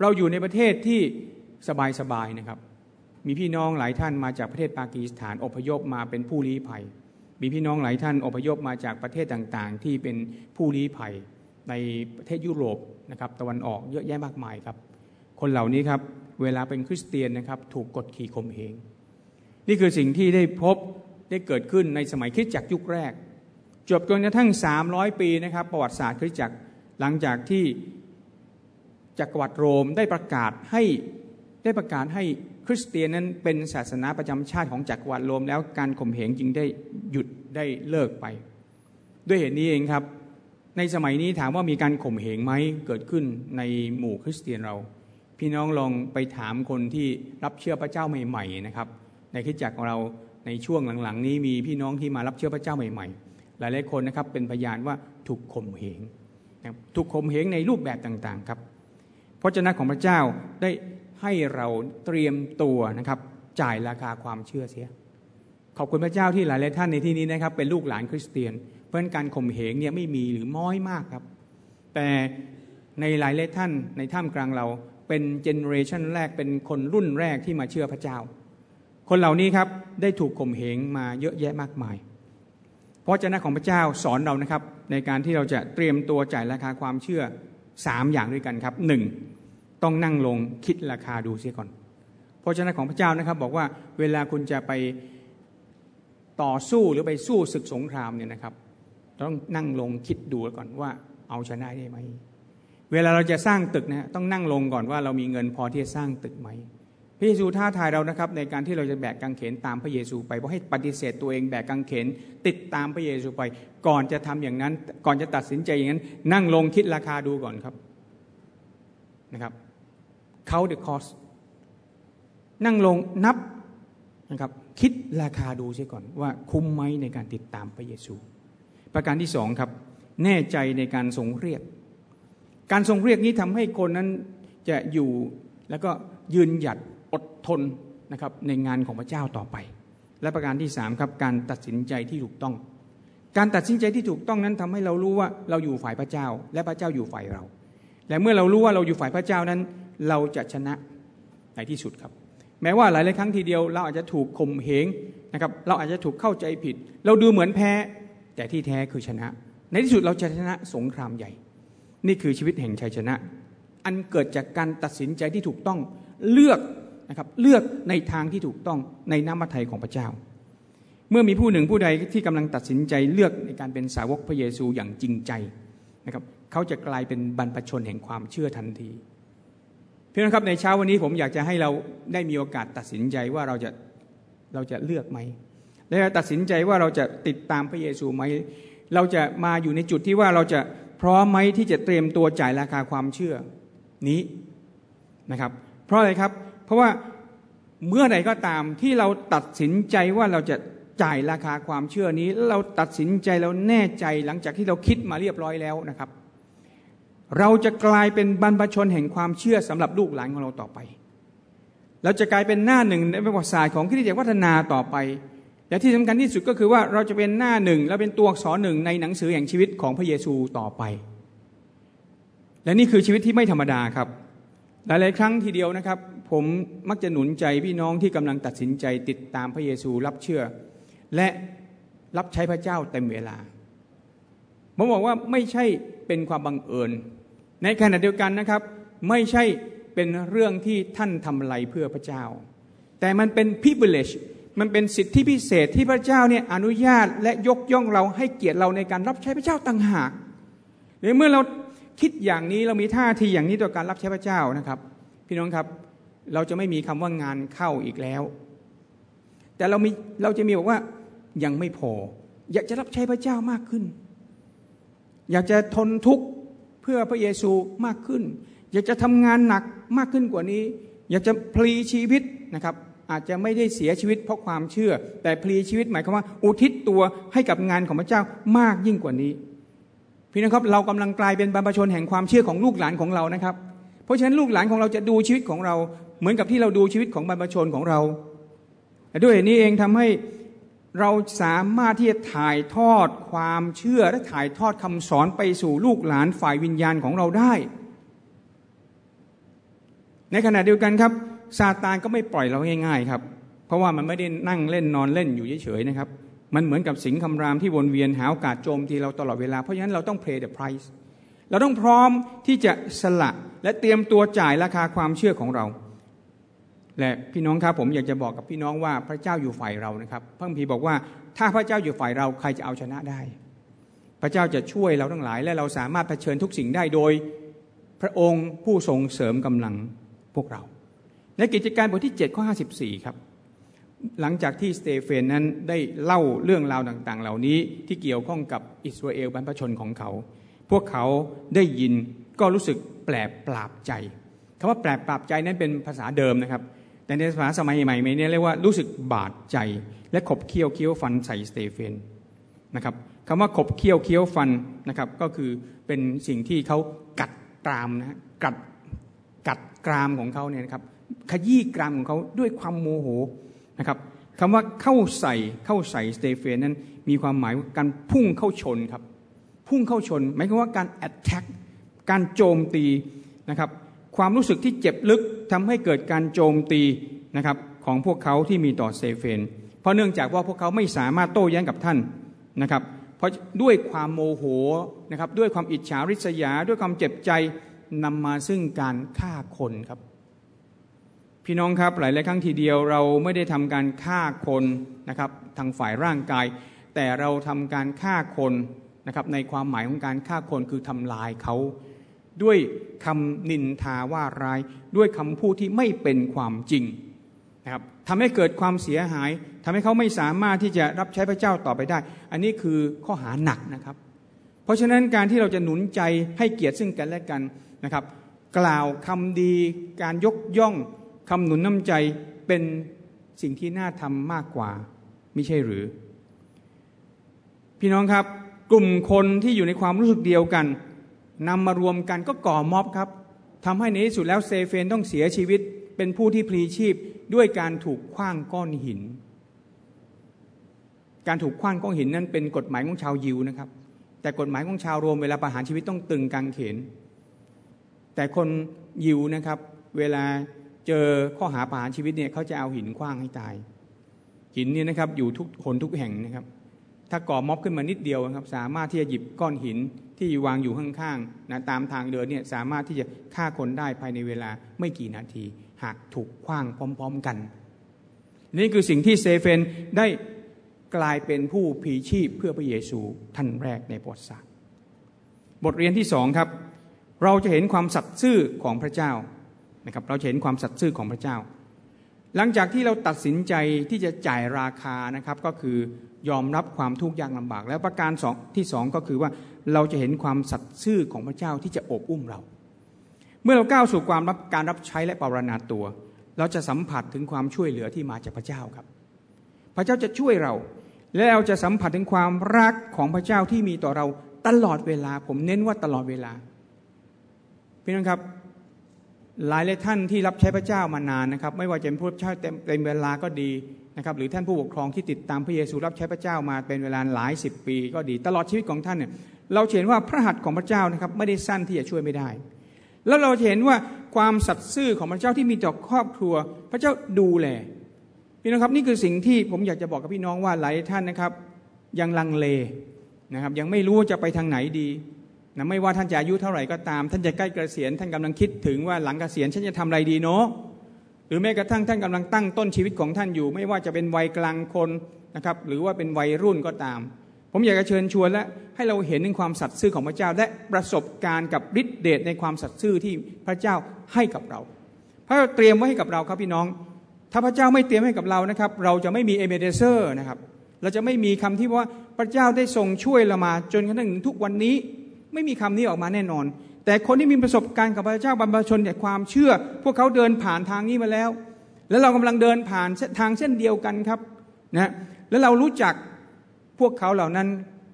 เราอยู่ในประเทศที่สบายๆนะครับ มีพี่น้องหลายท่านมาจากประเทศปากีสถานอพยพมาเป็นผู้ลี้ภัย มีพี่น้องหลายท่านอพยพมาจากประเทศต่างๆ ที่เป็นผู้ลี้ภัยในประเทศยุโรปนะครับตะวันออกเยอะแยะมากมายครับ คนเหล่านี้ครับเวลาเป็นคริสเตียนนะครับถูกกดขี่ข่มเหง นี่คือสิ่งที่ได้พบ ได้เกิดขึ้นในสมัยคริสตจักรยุคแรก จบจนกระทั่ง 300 ปีนะครับประวัติศาสตร์คริสตจักรหลังจากที่จักรวรรดิโรมได้ประกาศให้ได้ประกาศให้คริสเตียนนั้นเป็นศาสนาประจำชาติของจักรวรรดิโรมแล้วการข่มเหงจึงได้หยุดได้เลิกไป ด้วยเหตุนี้เองครับ ในสมัยนี้ถามว่ามีการข่มเหงไหมเกิดขึ้นในหมู่คริสเตียนเรา พี่น้องลองไปถามคนที่รับเชื่อพระเจ้าใหม่ ๆ นะครับ ในคริสตจักรของเรา ในช่วงหลังๆ นี้มีพี่น้องที่มารับเชื่อพระเจ้าใหม่ๆ หลายๆคนนะครับเป็นพยานว่าถูกข่มเหงถูกข่มเหงในรูปแบบต่างๆครับพระเจ้าของพระเจ้าได้ให้เราเตรียมตัวนะครับจ่ายราคาความเชื่อเสีย ขอบคุณพระเจ้าที่หลายๆท่านในที่นี้นะครับเป็นลูกหลานคริสเตียน เพราะการข่มเหงเนี่ยไม่มีหรือม้อยมากครับ แต่ในหลายๆท่านในท่ามกลางเราเป็นเจเนอเรชันแรกเป็นคนรุ่นแรกที่มาเชื่อพระเจ้า คนเหล่านี้ครับได้ถูกข่มเหงมาเยอะแยะมากมายพราะเจ้าของพระเจ้าสอนเรานะครับ ในการที่เราจะเตรียมตัวจ่ายราคาความเชื่อสามอย่างด้วยกันครับหนึ่งต้องนั่งลงคิดราคาดูเสียก่อนพระเจ้าของพระเจ้านะครับ บอกว่าเวลาคุณจะไปต่อสู้หรือไปสู้ศึกสงครามเนี่ยนะครับ ต้องนั่งลงคิดดูก่อนว่าเอาชนะได้ไหม เวลาเราจะสร้างตึกนะต้องนั่งลงก่อนว่าเรามีเงินพอที่จะสร้างตึกไหม พระเยซูท้าทายเรานะครับในการที่เราจะแบกกางเขนตามพระเยซูไปเพราะให้ปฏิเสธตัวเองแบกกางเขนติดตามพระเยซูไป ก่อนจะทำอย่างนั้น ก่อนจะตัดสินใจอย่างนั้น นั่งลงคิดราคาดูก่อนครับนะครับเขาเดอะคอสนั่งลงนับนะครับคิดราคาดูเสียก่อนว่าคุ้มไหมในการติดตามพระเยซู ประการที่สองครับ แน่ใจในการทรงเรียก การทรงเรียกนี้ทำให้คนนั้นจะอยู่แล้วก็ยืนหยัด อดทนนะครับในงานของพระเจ้าต่อไป และประการที่สามครับการตัดสินใจที่ถูกต้อง การตัดสินใจที่ถูกต้องนั้นทำให้เรารู้ว่าเราอยู่ฝ่ายพระเจ้า และพระเจ้าอยู่ฝ่ายเรา และเมื่อเรารู้ว่าเราอยู่ฝ่ายพระเจ้านั้น เราจะชนะในที่สุดครับ แม้ว่าหลายหลายครั้งทีเดียว เราอาจจะถูกข่มเหงนะครับเราอาจจะถูกเข้าใจผิด เราดูเหมือนแพ้แต่ที่แท้คือชนะ ในที่สุดเราจะชนะสงครามใหญ่ นี่คือชีวิตแห่งชัยชนะ อันเกิดจากการตัดสินใจที่ถูกต้องเลือก นะครับเลือกในทางที่ถูกต้องในน้ำมัทไทยของพระเจ้า เมื่อมีผู้หนึ่งผู้ใดที่กำลังตัดสินใจเลือกในการเป็นสาวกพระเยซูอย่างจริงใจนะครับเขาจะกลายเป็นบรรพชนแห่งความเชื่อทันทีพี่น้องครับในเช้าวันนี้ผมอยากจะให้เราได้มีโอกาสตัดสินใจว่าเราจะเราจะเลือกไหมและตัดสินใจว่าเราจะติดตามพระเยซูไหมเราจะมาอยู่ในจุดที่ว่าเราจะพร้อมไหมที่จะเตรียมตัวจ่ายราคาความเชื่อนี้นะครับ เพราะอะไรครับ ราะว่าเมื่อใดก็ตามที่เราตัดสินใจว่าเราจะจ่ายราคาความเชื่อนี้ เราตัดสินใจเราแน่ใจหลังจากที่เราคิดมาเรียบร้อยแล้วนะครับ เราจะกลายเป็นบรรพชนแห่งความเชื่อสำหรับลูกหลานของเราต่อไป เราจะกลายเป็นหน้าหนึ่งในประวัติศาสตร์ของคริสตจักรวัฒนาต่อไปและที่สำคัญที่สุดก็คือว่าเราจะเป็นหน้าหนึ่งและเป็นตัวอักษรหนึ่งในหนังสือแห่งชีวิตของพระเยซูต่อไป และนี่คือชีวิตที่ไม่ธรรมดาครับ หลาย ๆ ครั้งทีเดียวนะครับ ผมมักจะหนุนใจพี่น้องที่กำลังตัดสินใจติดตามพระเยซูรับเชื่อ และรับใช้พระเจ้าเต็มเวลาผมบอกว่าไม่ใช่เป็นความบังเอิญ ในขณะเดียวกันนะครับ ไม่ใช่เป็นเรื่องที่ท่านทำอะไรเพื่อพระเจ้า แต่มันเป็น privilege มันเป็นสิทธิพิเศษที่พระเจ้าเนี่ยอนุญาตและยกย่องเราให้เกียรติเราในการรับใช้พระเจ้าต่างหากในเมื่อเรา คิดอย่างนี้เรามีท่าทีอย่างนี้ต่อการรับใช้พระเจ้านะครับ พี่น้องครับเราจะไม่มีคำว่างานเข้าอีกแล้ว แต่เรามีเราจะมีบอกว่ายังไม่พอ อยากจะรับใช้พระเจ้ามากขึ้น อยากจะทนทุกข์เพื่อพระเยซูมากขึ้น อยากจะทำงานหนักมากขึ้นกว่านี้ อยากจะพลีชีวิตนะครับอาจจะไม่ได้เสียชีวิตเพราะความเชื่อ แต่พลีชีวิตหมายความว่า อุทิศตัวให้กับงานของพระเจ้ามากยิ่งกว่านี้ พี่นะครับเรากำลังกลายเป็นบรรพชนแห่งความเชื่อของลูกหลานของเรานะครับ เพราะฉะนั้นลูกหลานของเราจะดูชีวิตของเรา เหมือนกับที่เราดูชีวิตของบรรพชนของเรา ด้วยนี้เองทำให้เราสามารถที่จะถ่ายทอดความเชื่อและถ่ายทอดคำสอนไปสู่ลูกหลานฝ่ายวิญญาณของเราได้ ในขณะเดียวกันครับซาตานก็ไม่ปล่อยเราง่าย ๆ ครับ เพราะว่ามันไม่ได้นั่งเล่นนอนเล่นอยู่เฉยๆนะครับ มันเหมือนกับสิงคำรามที่วนเวียนหาโอกาสโจมทีเราตลอดเวลา เพราะฉะนั้นเราต้อง pay the price เราต้องพร้อมที่จะสละและเตรียมตัวจ่ายราคาความเชื่อของเรา และพี่น้องครับผมอยากจะบอกกับพี่น้องว่าพระเจ้าอยู่ฝ่ายเรานะครับพระคัมภีร์บอกว่าถ้าพระเจ้าอยู่ฝ่ายเราใครจะเอาชนะได้ พระเจ้าจะช่วยเราทั้งหลาย และเราสามารถเผชิญทุกสิ่งได้โดยพระองค์ผู้ทรงเสริมกำลังพวกเรา ในกิจการบทที่7ข้อ54 ครับ หลังจากที่สเตเฟนนั้นได้เล่าเรื่องราวต่างๆ เหล่านี้ที่เกี่ยวข้องกับอิสราเอลบรรพชนของเขา พวกเขาได้ยินก็รู้สึกแปลบปลาบใจคำว่าแปลบปลาบใจนั้นเป็นภาษาเดิมนะครับ แต่ในภาษาสมัยใหม่เนี่ยเรียกว่ารู้สึกบาดใจ และขบเคี้ยวเคี้ยวฟันใส่สเตเฟนนะครับคำว่าขบเคี้ยวเคี้ยวฟันนะครับก็คือเป็นสิ่งที่เขากัดกรามนะกัดกัดกรามของเขาเนี่ยนะครับขยี้กรามของเขาด้วยความโมโห นะครับคำว่าเข้าใส่เข้าใส่สเตเฟนนั้นมีความหมายการพุ่งเข้าชนครับ พุ่งเข้าชน หมายความว่าการ attack การโจมตีนะครับ ความรู้สึกที่เจ็บลึกทำให้เกิดการโจมตีนะครับของพวกเขาที่มีต่อสเตเฟน เพราะเนื่องจากว่าพวกเขาไม่สามารถโต้แย้งกับท่านนะครับ เพราะด้วยความโมโหนะครับด้วยความอิจฉาริษยาด้วยความเจ็บใจนำมาซึ่งการฆ่าคนครับ พี่น้องครับหลายหลายครั้งทีเดียวเราไม่ได้ทำการฆ่าคนนะครับทางฝ่ายร่างกาย แต่เราทำการฆ่าคนนะครับในความหมายของการฆ่าคนคือทำลายเขาด้วยคำนินทาว่าร้าย ด้วยคำพูดที่ไม่เป็นความจริงนะครับทำให้เกิดความเสียหายทำให้เขาไม่สามารถที่จะรับใช้พระเจ้าต่อไปได้ อันนี้คือข้อหาหนักนะครับ เพราะฉะนั้นการที่เราจะหนุนใจให้เกียรติซึ่งกันและกันนะครับ กล่าวคำดีการยกย่อง คำหนุนน้ำใจเป็นสิ่งที่น่าทำมากกว่าไม่ใช่หรือ พี่น้องครับ กลุ่มคนที่อยู่ในความรู้สึกเดียวกันนำมารวมกันก็ก่อม็อบครับทำให้ในที่สุดแล้วเซเฟนต้องเสียชีวิต เป็นผู้ที่พลีชีพด้วยการถูกคว้างก้อนหิน การถูกคว้างก้อนหินนั้นเป็นกฎหมายของชาวยิวนะครับ แต่กฎหมายของชาวโรมเวลาประหารชีวิตต้องตึงกางเขน แต่คนยิวนะครับ เวลา เจอข้อหาประหารชีวิตเนี่ยเขาจะเอาหินคว้างให้ตาย หินเนี่ยนะครับอยู่ทุกคนทุกแห่งนะครับ ถ้าก่อม็อบขึ้นมานิดเดียวนะครับ สามารถที่จะหยิบก้อนหินที่วางอยู่ข้างๆนะตามทางเดินเนี่ยสามารถที่จะฆ่าคนได้ภายในเวลาไม่กี่นาที หากถูกคว้างพร้อม ๆกัน นี่คือสิ่งที่เซเฟนได้กลายเป็นผู้ผีชีพเพื่อพระเยซูท่านแรกในประวัติศาสตร์บทเรียนที่สองครับ เราจะเห็นความสัตย์ซื่อของพระเจ้า นะครับเราจะเห็นความสัตย์ซื่อของพระเจ้า หลังจากที่เราตัดสินใจที่จะจ่ายราคานะครับก็คือยอมรับความทุกข์ยากลำบาก แล้วประการสองที่สองก็คือว่าเราจะเห็นความสัตย์ซื่อของพระเจ้าที่จะอบอุ้มเรา เมื่อเราก้าวสู่ความรับการรับใช้และปรนนาตัว เราจะสัมผัสถึงความช่วยเหลือที่มาจากพระเจ้าครับ พระเจ้าจะช่วยเรา และเราจะสัมผัสถึงความรักของพระเจ้าที่มีต่อเราตลอดเวลา ผมเน้นว่าตลอดเวลาพี่น้องครับ หลายหลายท่านที่รับใช้พระเจ้ามานานนะครับ ไม่ว่าจะเป็นผู้รับใช้เต็มเวลาก็ดีนะครับหรือท่านผู้ปกครองที่ติดตามพระเยซูรับใช้พระเจ้ามาเป็นเวลาหลายสิบปี ก็ดีตลอดชีวิตของท่านเนี่ยเราเห็นว่าพระหัตถ์ของพระเจ้านะครับไม่ได้สั้นที่จะช่วยไม่ได้ แล้วเราเห็นว่าความสัตย์ซื่อของพระเจ้าที่มีต่อครอบครัว พระเจ้าดูแลพี่น้องครับนี่คือสิ่งที่ผมอยากจะบอกกับพี่น้องว่าหลายท่านนะครับ ยังลังเลนะครับยังไม่รู้จะไปทางไหนดี นะไม่ว่าท่านจะอายุเท่าไหร่ก็ตาม ท่านจะใกล้เกษียณท่านกำลังคิดถึงว่าหลังเกษียณฉันจะทำอะไรดีเนาะหรือแม้กระทั่งท่านกำลังตั้งต้นชีวิตของท่านอยู่ ไม่ว่าจะเป็นวัยกลางคนนะครับหรือว่าเป็นวัยรุ่นก็ตาม ผมอยากจะเชิญชวนและให้เราเห็นถึงความสัตย์ซื่อของพระเจ้า และประสบการณ์กับฤทธิเดชในความสัตย์ซื่อที่พระเจ้าให้กับเรา พระเจ้าเตรียมไว้ให้กับเราครับพี่น้อง ถ้าพระเจ้าไม่เตรียมให้กับเรานะครับ เราจะไม่มีเอเบนเอเซอร์นะครับ เราจะไม่มีคำที่ว่าพระเจ้าได้ทรงช่วยเรามา จนกระทั่งถึงทุกวันนี้ ไม่มีคำนี้ออกมาแน่นอน แต่คนที่มีประสบการณ์กับพระเจ้าบรรพชนเนี่ยความเชื่อ พวกเขาเดินผ่านทางนี้มาแล้ว แล้วเรากำลังเดินผ่านทางเส้นเดียวกันครับนะแล้วเรารู้จักพวกเขาเหล่านั้น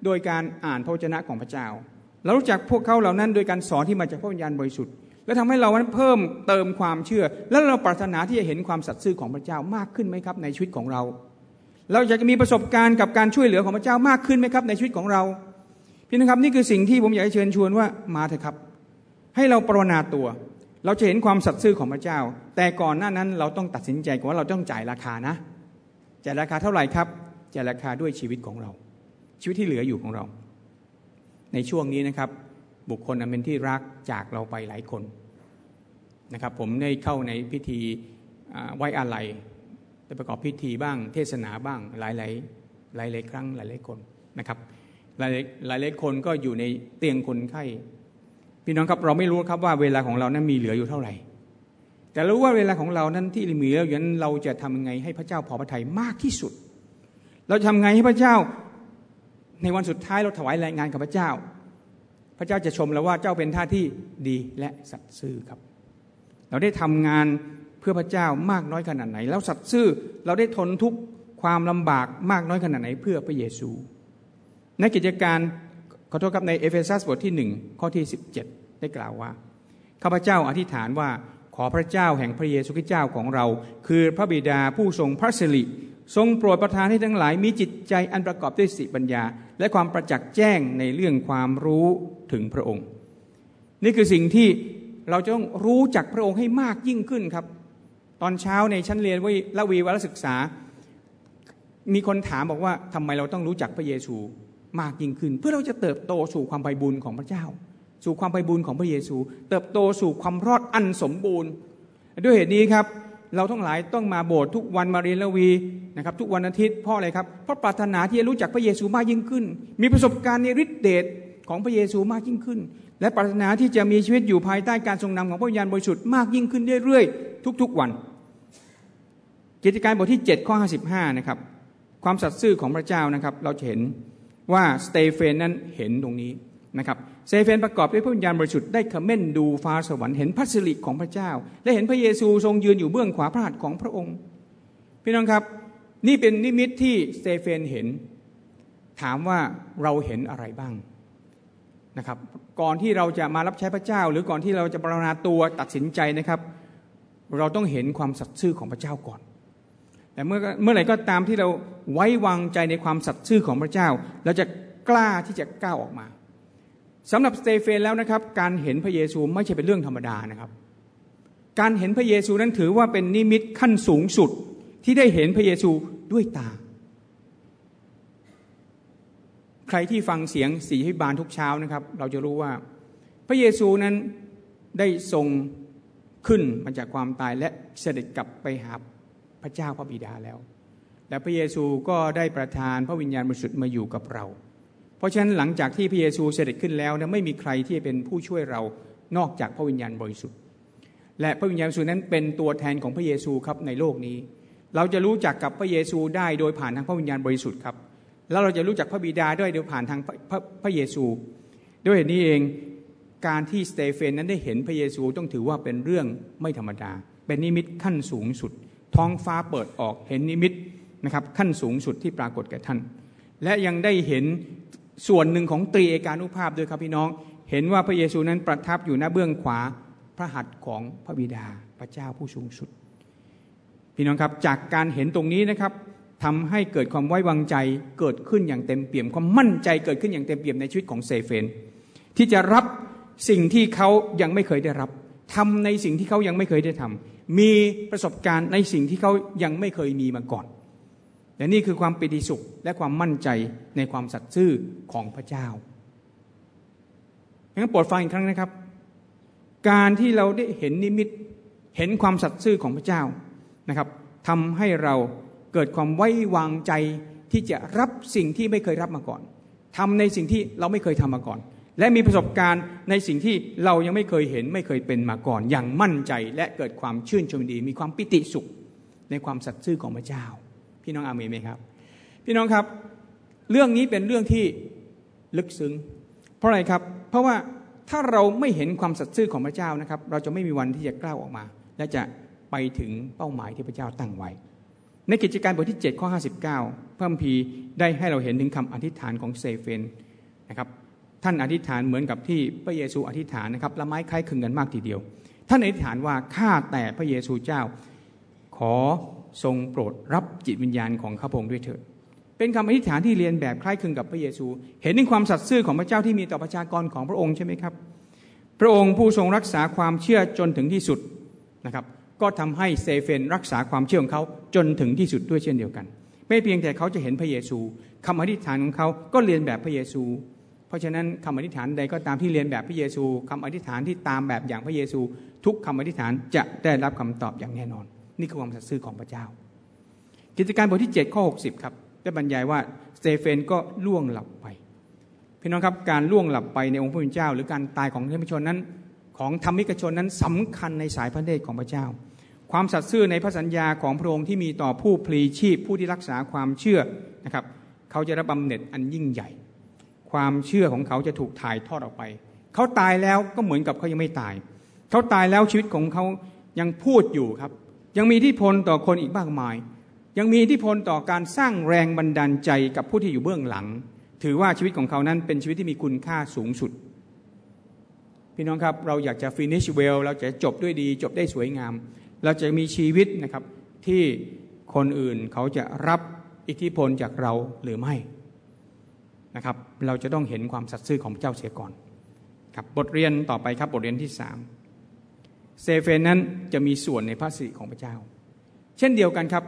โดยการอ่านพระวจนะของพระเจ้า เรารู้จักพวกเขาเหล่านั้นโดยการสอนที่มาจากพระวิญญาณบริสุทธิ์และทำให้เรานั้นเพิ่มเติมความเชื่อ แล้วเราปรารถนาที่จะเห็นความสัตย์ซื่อของพระเจ้ามากขึ้นไหมครับในชีวิตของเรา เราอยากจะมีประสบการณ์กับการช่วยเหลือของพระเจ้ามากขึ้นไหมครับในชีวิตของเรา พี่น้องครับนี่คือสิ่งที่ผมอยากเชิญชวนว่ามาเถอะครับ ให้เราปรนนาตัว เราจะเห็นความสัตย์ซื่อของพระเจ้า แต่ก่อนหน้านั้นเราต้องตัดสินใจก่อนว่าเราต้องจ่ายราคานะจ่ายราคาเท่าไหร่ครับจ่ายราคาด้วยชีวิตของเรา ชีวิตที่เหลืออยู่ของเรา ในช่วงนี้นะครับ บุคคลอันเป็นที่รักจากเราไปหลายคนนะครับผมได้เข้าในพิธีไว้อาลัยได้ประกอบพิธีบ้าง เทศนาบ้างหลายหลายหลายหลายครั้งหลายหลายคนนะครับ หลายหลายคนก็อยู่ในเตียงคนไข้พี่น้องครับเราไม่รู้ครับว่าเวลาของเรานั้นมีเหลืออยู่เท่าไหร่ แต่รู้ว่าเวลาของเรานั้นที่มีเหลืออยู่นั้นเราจะทำยังไงให้พระเจ้าพอพระทัยมากที่สุด เราทำไงให้พระเจ้า ในวันสุดท้ายเราถวายรายงานกับพระเจ้า พระเจ้าจะชมเราว่าเจ้าเป็นท่าที่ดีและสัตย์ซื่อครับ เราได้ทำงานเพื่อพระเจ้ามากน้อยขนาดไหน แล้วสัตย์ซื่อเราได้ทนทุกความลำบากมากน้อยขนาดไหน เพื่อพระเยซู ในกิจการขอโทษครับในเอเฟซัสบทที่หนึ่งข้อที่ 17 ได้กล่าวว่าข้าพเจ้าอธิษฐานว่าขอพระเจ้าแห่งพระเยซูคริสต์เจ้าของเรา คือพระบิดาผู้ทรงพระสิริทรงโปรดประทานให้ทั้งหลายมีจิตใจอันประกอบด้วยสติปัญญา และความประจักษ์แจ้งในเรื่องความรู้ถึงพระองค์ นี่คือสิ่งที่เราจะต้องรู้จักพระองค์ให้มากยิ่งขึ้นครับ ตอนเช้าในชั้นเรียนวิละวีวารศึกษา มีคนถามบอกว่าทำไมเราต้องรู้จักพระเยซู มากยิ่งขึ้น เพื่อเราจะเติบโตสู่ความไพบุญของพระเจ้า สู่ความไพบุญของพระเยซู เติบโตสู่ความรอดอันสมบูรณ์ ด้วยเหตุนี้ครับเราทั้งหลายต้องมาโบสถ์ทุกวันมาเรียนละวีนะครับทุกวันอาทิตย์เพราะอะไรครับเพราะปรารถนาที่จะรู้จักพระเยซูมากยิ่งขึ้น มีประสบการณ์ในฤทธิเดชของพระเยซูมากยิ่งขึ้น และปรารถนาที่จะมีชีวิตอยู่ภายใต้การทรงนำของพระวิญญาณบริสุทธิ์มากยิ่งขึ้นเรื่อยๆทุก ๆ วันกิจการบทที่7ข้อ55นะครับความสัตย์ซื่อของพระเจ้านะครับเราจะเห็น ว่าสเตเฟนนั้นเห็นตรงนี้นะครับสเตเฟนประกอบด้วยพระวิญญาณบริสุทธิ์ได้เขม้นดูฟ้าสวรรค์เห็นพระสิริของพระเจ้า และเห็นพระเยซูทรงยืนอยู่เบื้องขวาพระหัตถ์ของพระองค์ พี่น้องครับนี่เป็นนิมิตที่สเตเฟนเห็น ถามว่าเราเห็นอะไรบ้างนะครับ ก่อนที่เราจะมารับใช้พระเจ้า หรือก่อนที่เราจะปวารณาตัวตัดสินใจนะครับ เราต้องเห็นความสัตย์ซื่อของพระเจ้าก่อน แต่เมื่อเมื่อไหร่ก็ตามที่เราไว้วางใจในความสัตย์ซื่อของพระเจ้า เราจะกล้าที่จะก้าวออกมาสำหรับสเตเฟนแล้วนะครับ การเห็นพระเยซูไม่ใช่เป็นเรื่องธรรมดานะครับ การเห็นพระเยซูนั้นถือว่าเป็นนิมิตขั้นสูงสุดที่ได้เห็นพระเยซูด้วยตา ใครที่ฟังเสียงสีพิบาลทุกเช้านะครับ เราจะรู้ว่าพระเยซูนั้นได้ทรงขึ้นมาจากความตายและเสด็จกลับไปหา พระเจ้าพระบิดาแล้ว และพระเยซูก็ได้ประทานพระวิญญาณบริสุทธิ์มาอยู่กับเรา เพราะฉะนั้นหลังจากที่พระเยซูเสด็จขึ้นแล้วนะไม่มีใครที่จะเป็นผู้ช่วยเรานอกจากพระวิญญาณบริสุทธิ์ และพระวิญญาณบริสุทธิ์นั้นเป็นตัวแทนของพระเยซูครับในโลกนี้ เราจะรู้จักกับพระเยซูได้โดยผ่านทางพระวิญญาณบริสุทธิ์ครับแล้วเราจะรู้จักพระบิดาด้วยโดยผ่านทางพระพระเยซู ด้วยเหตุนี้เองการที่สเตเฟนนั้นได้เห็นพระเยซูต้องถือว่าเป็นเรื่องไม่ธรรมดา เป็นนิมิตขั้นสูงสุด ท้องฟ้าเปิดออกเห็นนิมิตนะครับขั้นสูงสุดที่ปรากฏแก่ท่าน และยังได้เห็นส่วนหนึ่งของตรีเอกานุภาพด้วยครับพี่น้อง เห็นว่าพระเยซูนั้นประทับอยู่หน้าเบื้องขวาพระหัตถ์ของพระบิดาพระเจ้าผู้สูงสุด พี่น้องครับจากการเห็นตรงนี้นะครับทำให้เกิดความไว้วางใจเกิดขึ้นอย่างเต็มเปี่ยม ความมั่นใจเกิดขึ้นอย่างเต็มเปี่ยมในชีวิตของเซเฟน ที่จะรับสิ่งที่เขายังไม่เคยได้รับทำในสิ่งที่เขายังไม่เคยได้ทำ มีประสบการณ์ในสิ่งที่เขายังไม่เคยมีมาก่อน และนี่คือความปิติสุขและความมั่นใจในความสัตย์ซื่อของพระเจ้างั้นโปรดฟังอีกครั้งนะครับ การที่เราได้เห็นนิมิตเห็นความสัตย์ซื่อของพระเจ้านะครับทำให้เราเกิดความไว้วางใจที่จะรับสิ่งที่ไม่เคยรับมาก่อนทำในสิ่งที่เราไม่เคยทำมาก่อน และมีประสบการณ์ในสิ่งที่เรายังไม่เคยเห็นไม่เคยเป็นมาก่อน อย่างมั่นใจและเกิดความชื่นชมดี มีความปิติสุขในความสัตย์ซื่อของพระเจ้า พี่น้องอาเมนไหมครับ พี่น้องครับ เรื่องนี้เป็นเรื่องที่ลึกซึ้ง เพราะอะไรครับ เพราะว่าถ้าเราไม่เห็นความสัตย์ซื่อของพระเจ้านะครับ เราจะไม่มีวันที่จะกล้าออกมา และจะไปถึงเป้าหมายที่พระเจ้าตั้งไว้ ในกิจการบทที่7ข้อ59พระคัมภีร์ได้ให้เราเห็นถึงคำอธิษฐานของเซเฟนนะครับ ท่านอธิษฐานเหมือนกับที่พระเยซูอธิษฐานนะครับละไม้คล้ายคลึงกันมากทีเดียว ท่านอธิษฐานว่าข้าแต่พระเยซูเจ้า ขอทรงโปรดรับจิตวิญญาณของข้าพงด้วยเถิดเป็นคำอธิษฐานที่เรียนแบบคล้ายคลึงกับพระเยซู เห็นในความสัตย์ซื่อของพระเจ้าที่มีต่อประชากรของพระองค์ใช่ไหมครับ พระองค์ผู้ทรงรักษาความเชื่อจนถึงที่สุดนะครับก็ทำให้เซเฟนรักษาความเชื่อของเขาจนถึงที่สุดด้วยเช่นเดียวกัน ไม่เพียงแต่เขาจะเห็นพระเยซูคำอธิษฐานของเขาก็เลียนแบบพระเยซู เพราะฉะนั้นคำอธิษฐานใดก็ตามที่เลียนแบบพระเยซูคำอธิษฐานที่ตามแบบอย่างพระเยซู ทุกคำอธิษฐานจะได้รับคำตอบอย่างแน่นอน นี่คือความสัตย์ซื่อของพระเจ้า กิจการบทที่7ข้อ60ครับได้บรรยายว่าสเตเฟนก็ล่วงหลับไปพี่น้องครับการล่วงหลับไปในองค์พระผู้เป็นเจ้า หรือการตายของเทพชนนั้น ของธรรมิกชนนั้นสำคัญในสายพระเนตรของพระเจ้า ความสัตย์ซื่อในพระสัญญาของพระองค์ที่มีต่อผู้พลีชีพผู้ที่รักษาความเชื่อนะครับ เขาจะรับบำเหน็จอันยิ่งใหญ่ ความเชื่อของเขาจะถูกถ่ายทอดออกไป เขาตายแล้วก็เหมือนกับเขายังไม่ตาย เขาตายแล้วชีวิตของเขายังพูดอยู่ครับ ยังมีอิทธิพลต่อคนอีกมากมาย ยังมีอิทธิพลต่อการสร้างแรงบันดาลใจกับผู้ที่อยู่เบื้องหลัง ถือว่าชีวิตของเขานั้นเป็นชีวิตที่มีคุณค่าสูงสุด พี่น้องครับเราอยากจะ finish well เราจะจบด้วยดี จบได้สวยงาม เราจะมีชีวิตนะครับที่คนอื่นเขาจะรับอิทธิพลจากเราหรือไม่ นะครับ เราจะต้องเห็นความสัตย์ซื่อของเจ้าเสียก่อนครับบทเรียนต่อไปครับบทเรียนที่สามเซเฟนนั้นจะมีส่วนในพระสิริของพระเจ้า เช่นเดียวกันครับ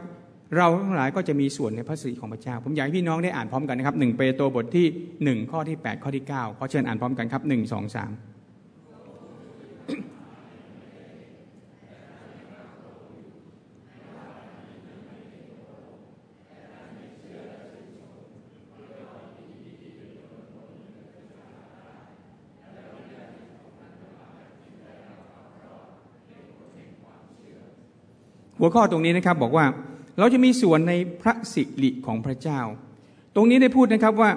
เราทั้งหลายก็จะมีส่วนในพระสิริของพระเจ้า ผมอยากให้พี่น้องได้อ่านพร้อมกันนะครับหนึ่งเปโตรบทที่หนึ่งข้อที่แปดข้อที่เก้าขอเชิญอ่านพร้อมกันครับหนึ่งสองสาม หัวข้อตรงนี้นะครับบอกว่าเราจะมีส่วนในพระสิริของพระเจ้า ตรงนี้ได้พูดนะครับว่า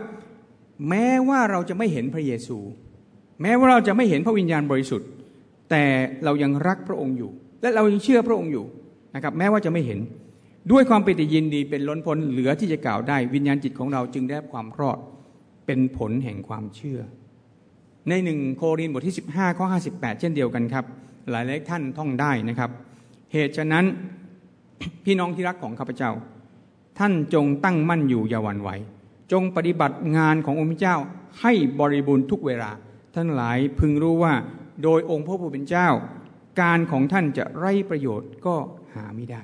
แม้ว่าเราจะไม่เห็นพระเยซู แม้ว่าเราจะไม่เห็นพระวิญญาณบริสุทธิ์ แต่เรายังรักพระองค์อยู่ และเรายังเชื่อพระองค์อยู่นะครับแม้ว่าจะไม่เห็นด้วยความปิติยินดีเป็นล้นพ้นเหลือที่จะกล่าวได้ วิญญาณจิตของเราจึงได้ความรอดเป็นผลแห่งความเชื่อ ในหนึ่งโครินบทที่ 15ข้อ58 เช่นเดียวกันครับ หลายหลายท่านท่องได้นะครับ เหตุฉะนั้น พี่น้องที่รักของข้าพเจ้า ท่านจงตั้งมั่นอยู่อย่าหวั่นไหว จงปฏิบัติงานขององค์พระเจ้าให้บริบูรณ์ทุกเวลา ท่านหลายพึงรู้ว่าโดยองค์พระผู้เป็นเจ้า การของท่านจะไร้ประโยชน์ก็หาไม่ได้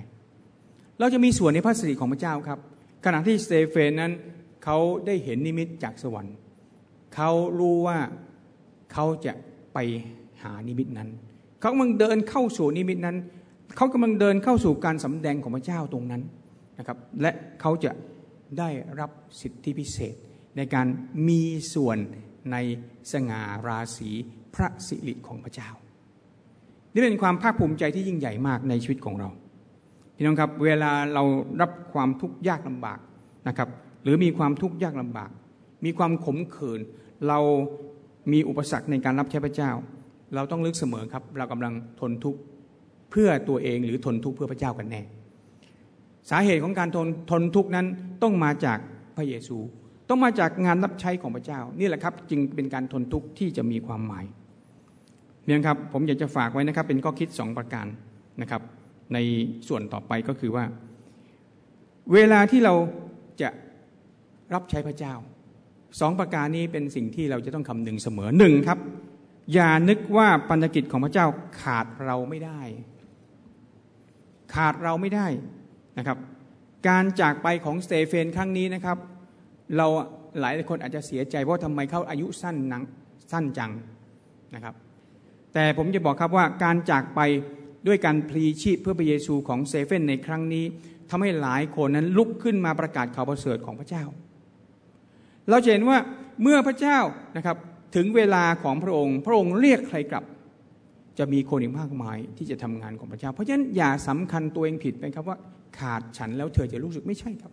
เราจะมีส่วนในพระสิริของพระเจ้าครับ ขณะที่สเตเฟนนั้นเขาได้เห็นนิมิตจากสวรรค์เขารู้ว่าเขาจะไปหานิมิตนั้น เขากำลังเดินเข้าสู่นิมิตนั้น เขากำลังเดินเข้าสู่การสำแดงของพระเจ้าตรงนั้นนะครับ และเขาจะได้รับสิทธิพิเศษ ในการมีส่วนในสง่าราศีพระสิริของพระเจ้า นี่เป็นความภาคภูมิใจที่ยิ่งใหญ่มากในชีวิตของเราพี่น้องครับเวลาเรารับความทุกข์ยากลำบากนะครับ หรือมีความทุกข์ยากลำบาก มีความขมขื่นเรามีอุปสรรคในการรับใช้พระเจ้า เราต้องลึกเสมอครับ เรากำลังทนทุกข์ เพื่อตัวเองหรือทนทุกข์เพื่อพระเจ้ากันแน่ สาเหตุของการทนทนทุกข์นั้นต้องมาจากพระเยซู ต้องมาจากงานรับใช้ของพระเจ้า นี่แหละครับจึงเป็นการทนทุกข์ที่จะมีความหมายเนี่ยครับผมอยากจะฝากไว้นะครับเป็นข้อคิดสองประการนะครับ ในส่วนต่อไปก็คือว่า เวลาที่เราจะรับใช้พระเจ้าสองประการนี้เป็นสิ่งที่เราจะต้องคำนึงเสมอหนึ่งครับ อย่านึกว่าปัญญกิจของพระเจ้าขาดเราไม่ได้ ขาดเราไม่ได้นะครับ การจากไปของสเตเฟนครั้งนี้นะครับ เราหลายคนอาจจะเสียใจว่าะทำไมเขาอายุสั้นนังสั้นจังนะครับ แต่ผมจะบอกครับว่าการจากไปด้วยการพลีชีพเพื่อพระเยซูของเซเฟนในครั้งนี้ทำให้หลายคนนั้นลุกขึ้นมาประกาศข่าวประเสริฐของพระเจ้า เราเห็นว่าเมื่อพระเจ้านะครับถึงเวลาของพระองค์ พระองค์เรียกใครกลับ จะมีคนอีกมากมายที่จะทำงานของพระเจ้า เพราะฉะนั้นอย่าสำคัญตัวเองผิดไปครับว่าขาดฉันแล้วเธอจะรู้สึกไม่ใช่ครับ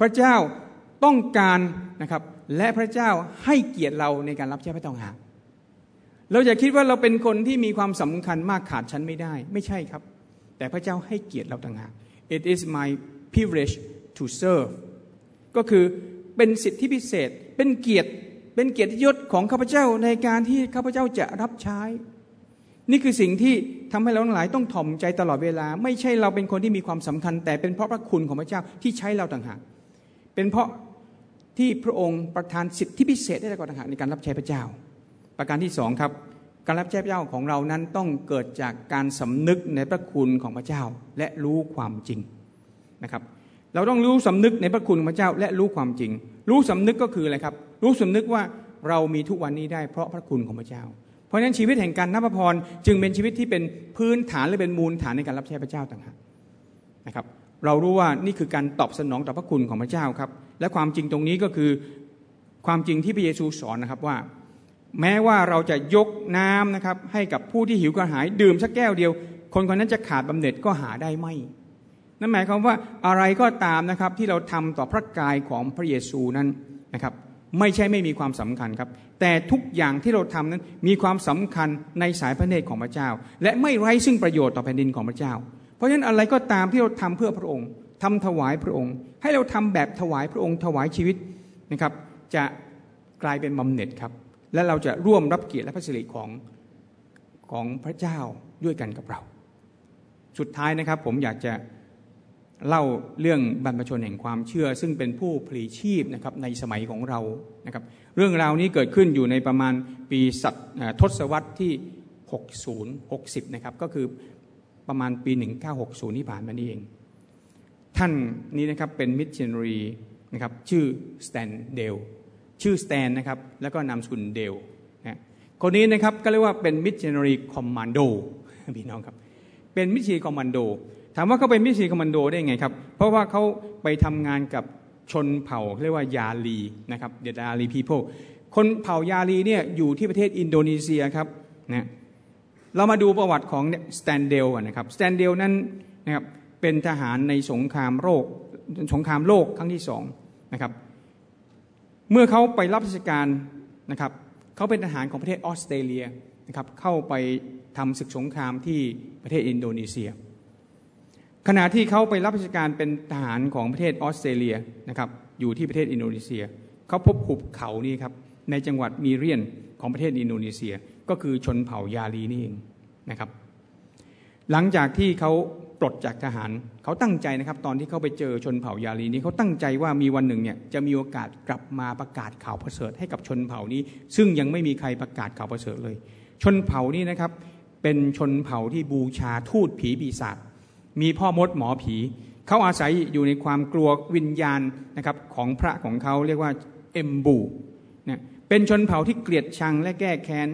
พระเจ้าต้องการนะครับ และพระเจ้าให้เกียรติเราในการรับใช้พระตองหาเราอย่าคิดว่าเราเป็นคนที่มีความสำคัญมากขาดฉันไม่ได้ ไม่ใช่ครับ แต่พระเจ้าให้เกียรติเราต่างหาก it is my privilege to serve ก็คือเป็นสิทธิพิเศษเป็นเกียรติเป็นเกียรติยศของข้าพเจ้าในการที่ข้าพเจ้าจะรับใช้ นี่คือสิ่งที่ทำให้เราทั้งหลายต้องถ่อมใจตลอดเวลา ไม่ใช่เราเป็นคนที่มีความสำคัญ แต่เป็นเพราะพระคุณของพระเจ้าที่ใช้เราต่างหากเป็นเพราะที่พระองค์ประทานสิทธิพิเศษให้เราต่างหากในการรับใช้พระเจ้า ประการที่สองครับ การรับใช้พระเจ้าของเรานั้นต้องเกิดจากการสำนึกในพระคุณของพระเจ้าและรู้ความจริงนะครับ เราต้องรู้สำนึกในพระคุณของพระเจ้าและรู้ความจริง รู้สำนึกก็คืออะไรครับ รู้สำนึกว่าเรามีทุกวันนี้ได้เพราะพระคุณของพระเจ้า ราะฉะนั้นชีวิตแห่งการนับพระพรจึงเป็นชีวิตที่เป็นพื้นฐานและเป็นมูลฐานในการรับใช้พระเจ้าต่างหากนะครับเรารู้ว่านี่คือการตอบสนองต่อพระคุณของพระเจ้าครับ และความจริงตรงนี้ก็คือความจริงที่พระเยซูสอนนะครับว่า แม้ว่าเราจะยกน้ำนะครับให้กับผู้ที่หิวกระหายดื่มสักแก้วเดียว คนคนนั้นจะขาดบำเหน็จก็หาได้ไม่ นั่นหมายความว่าอะไรก็ตามนะครับที่เราทำต่อพระกายของพระเยซูนั้นนะครับ ไม่ใช่ไม่มีความสำคัญครับ แต่ทุกอย่างที่เราทำนั้นมีความสำคัญในสายพระเนตรของพระเจ้า และไม่ไร้ซึ่งประโยชน์ต่อแผ่นดินของพระเจ้า เพราะฉะนั้นอะไรก็ตามที่เราทำเพื่อพระองค์ทำถวายพระองค์ ให้เราทำแบบถวายพระองค์ถวายชีวิตนะครับ จะกลายเป็นบำเหน็จครับ และเราจะร่วมรับเกียรติและพระสิริของของพระเจ้าด้วยกันกับเรา สุดท้ายนะครับผมอยากจะ เล่าเรื่องบรรพชนแห่งความเชื่อ ซึ่งเป็นผู้พลีชีพนะครับในสมัยของเรานะครับเรื่องราวนี้เกิดขึ้นอยู่ในประมาณปีศทศวรรษที่ 60 60นะครับก็คือประมาณปี 1960 ที่ผ่านมานี่เอง ท่านนี้นะครับเป็นมิชชันนารีนะครับชื่อสแตนเดลชื่อสแตนนะครับแล้วก็นามสกุลเดลนะคนนี้นะครับก็เรียกว่าเป็นมิชชันนารีคอมมานโดพี่น้องครับเป็นมิชชันนารีคอมมานโด ถามว่าเขาเป็นมิชชันนารีคอมมานโดได้ไงครับ เพราะว่าเขาไปทำงานกับชนเผ่าเรียกว่ายาลีนะครับ the Yali people คนเผ่ายาลีเนี่ยอยู่ที่ประเทศอินโดนีเซียครับนะเรามาดูประวัติของสแตนเดลนะครับสแตนเดลนั้นนะครับเป็นทหารในสงครามโลกสงครามโลกครั้งที่สองนะครับเมื่อเขาไปรับราชการนะครับเขาเป็นทหารของประเทศออสเตรเลียนะครับเข้าไปทำศึกสงครามที่ประเทศอินโดนีเซีย ขณะที่เขาไปรับราชการเป็นทหารของประเทศออสเตรเลียนะครับอยู่ที่ประเทศอินโดนีเซีย เขาพบหุบเขานี่ครับในจังหวัดมีเรียนของประเทศอินโดนีเซีย ก็คือชนเผ่ายาลีนี่เองนะครับ หลังจากที่เขาปลดจากทหารเขาตั้งใจนะครับ ตอนที่เขาไปเจอชนเผ่ายาลีนี้เขาตั้งใจว่ามีวันหนึ่งเนี่ยจะมีโอกาสกลับมาประกาศข่าวประเสริฐให้กับชนเผ่านี้ ซึ่งยังไม่มีใครประกาศข่าวประเสริฐเลย ชนเผ่านี้นะครับเป็นชนเผ่าที่บูชาทูตผีปีศาจ มีพ่อมดหมอผีเขาอาศัยอยู่ในความกลัววิญญาณนะครับของพระของเขาเรียกว่าเอมบูนะเป็นชนเผ่าที่เกลียดชังและแก้แค้น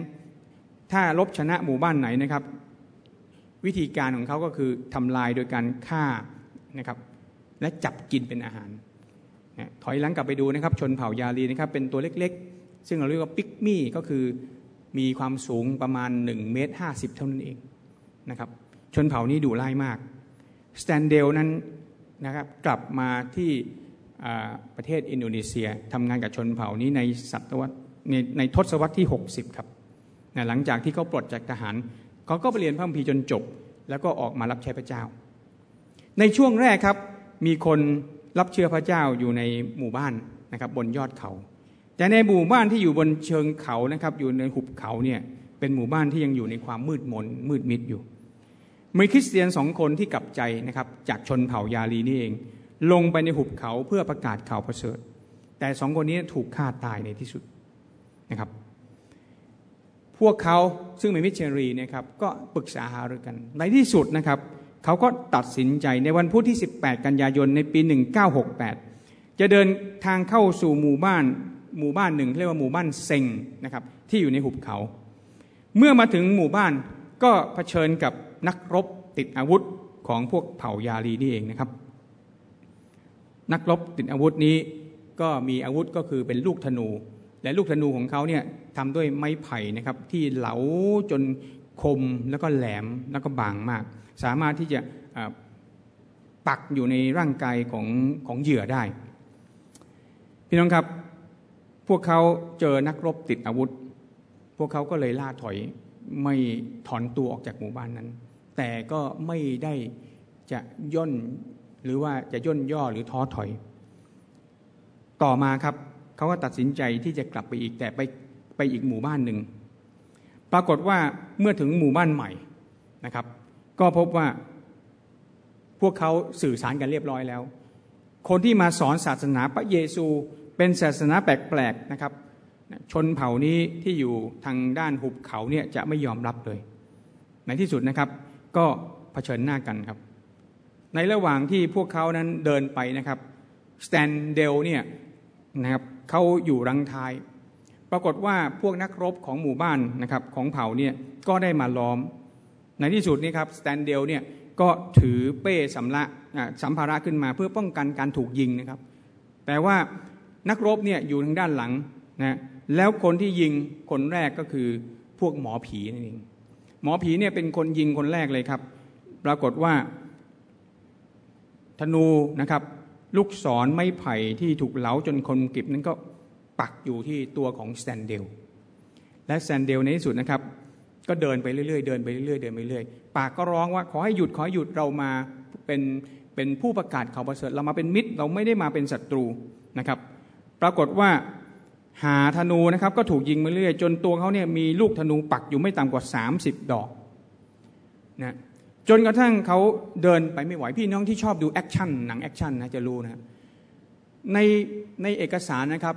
ถ้าลบชนะหมู่บ้านไหนนะครับ วิธีการของเขาก็คือทำลายโดยการฆ่านะครับและจับกินเป็นอาหารนะถอยหลังกลับไปดูนะครับ ชนเผ่ายาลีนะครับเป็นตัวเล็กๆ ซึ่งเราเรียกว่าปิกมี่ก็คือมีความสูงประมาณ1เมตรห้าสิบเท่านั้นเองนะครับชนเผ่านี้ดุร้ายมาก สแตนเดลนั้นนะครับกลับมาที่ประเทศอินโดนีเซียทำงานกับชนเผ่านี้ในศตวรรษในในทศวรรษที่ 60 ครับนะหลังจากที่เขาปลดจากทหารเขาก็ไปเรียนพระคัมภีร์จนจบ แล้วก็ออกมารับใช้พระเจ้า ในช่วงแรกครับมีคนรับเชื่อพระเจ้าอยู่ในหมู่บ้านนะครับบนยอดเขา แต่ในหมู่บ้านที่อยู่บนเชิงเขานะครับอยู่ในหุบเขาเนี่ยเป็นหมู่บ้านที่ยังอยู่ในความมืดมนมืดมิดอยู่ มีคริสเตียนสองคนที่กลับใจนะครับจากชนเผ่ายาลีนี่เอง ลงไปในหุบเขาเพื่อประกาศข่าวประเสริฐ แต่สองคนนี้ถูกฆ่าตายในที่สุดนะครับ พวกเขาซึ่งเป็นมิชชันนารีนะครับก็ปรึกษาหารือกัน ในที่สุดนะครับเขาก็ตัดสินใจในวันพุธที่ 18 กันยายนในปี 1968 จะเดินทางเข้าสู่หมู่บ้านหมู่บ้านหนึ่งเรียกว่าหมู่บ้านเซงนะครับที่อยู่ในหุบเขา เมื่อมาถึงหมู่บ้านก็เผชิญกับ นักรบติดอาวุธของพวกเผ่ายาลีนี่เองนะครับ นักรบติดอาวุธนี้ก็มีอาวุธก็คือเป็นลูกธนู และลูกธนูของเขาเนี่ยทำด้วยไม้ไผ่นะครับ ที่เหลาจนคมแล้วก็แหลมแล้วก็บางมาก สามารถที่จะปักอยู่ในร่างกายของของเหยื่อได้ พี่น้องครับ พวกเขาเจอนักรบติดอาวุธ พวกเขาก็เลยล่าถอยไม่ถอนตัวออกจากหมู่บ้านนั้น แต่ก็ไม่ได้จะย่นหรือว่าจะย่นย่อหรือท้อถอย ต่อมาครับเขาก็ตัดสินใจที่จะกลับไปอีกแต่ไปไปอีกหมู่บ้านหนึ่งปรากฏว่าเมื่อถึงหมู่บ้านใหม่นะครับ ก็พบว่าพวกเขาสื่อสารกันเรียบร้อยแล้ว คนที่มาสอนศาสนาพระเยซูเป็นศาสนาแปลกๆนะครับ ชนเผ่านี้ที่อยู่ทางด้านหุบเขาเนี่ยจะไม่ยอมรับเลย ในที่สุดนะครับ ก็เผชิญหน้ากันครับ ในระหว่างที่พวกเขานั้นเดินไปนะครับสแตนเดลเนี่ยนะครับเขาอยู่รังท้าย ปรากฏว่าพวกนักรบของหมู่บ้านนะครับของเผ่าเนี่ยก็ได้มาล้อม ในที่สุดนี่ครับสแตนเดลเนี่ยก็ถือเป้สำละสัมภาระขึ้นมาเพื่อป้องกันการถูกยิงนะครับ แต่ว่านักรบเนี่ยอยู่ทางด้านหลังนะแล้วคนที่ยิงคนแรกก็คือพวกหมอผีนั่นเอง หมอผีเนี่ยเป็นคนยิงคนแรกเลยครับ ปรากฏว่า ธนูนะครับ ลูกศรไม้ไผ่ที่ถูกเหลาจนคนเก็บนั้นก็ปักอยู่ที่ตัวของแซนเดลและแซนเดลในที่สุดนะครับ ก็เดินไปเรื่อยๆเดินไปเรื่อยๆเดินไปเรื่อยปากก็ร้องว่าขอให้หยุดขอให้หยุดเรามาเป็นเป็นผู้ประกาศข่าวประเสริฐเรามาเป็นมิตร เราไม่ได้มาเป็นศัตรูนะครับ ปรากฏว่า หาธนูนะครับก็ถูกยิงมาเรื่อยจนตัวเขาเนี่ยมีลูกธนูปักอยู่ไม่ต่ำกว่า 30 ดอกนะจนกระทั่งเขาเดินไปไม่ไหวพี่น้องที่ชอบดู action หนัง action นะจะรู้นะในในเอกสารนะครับ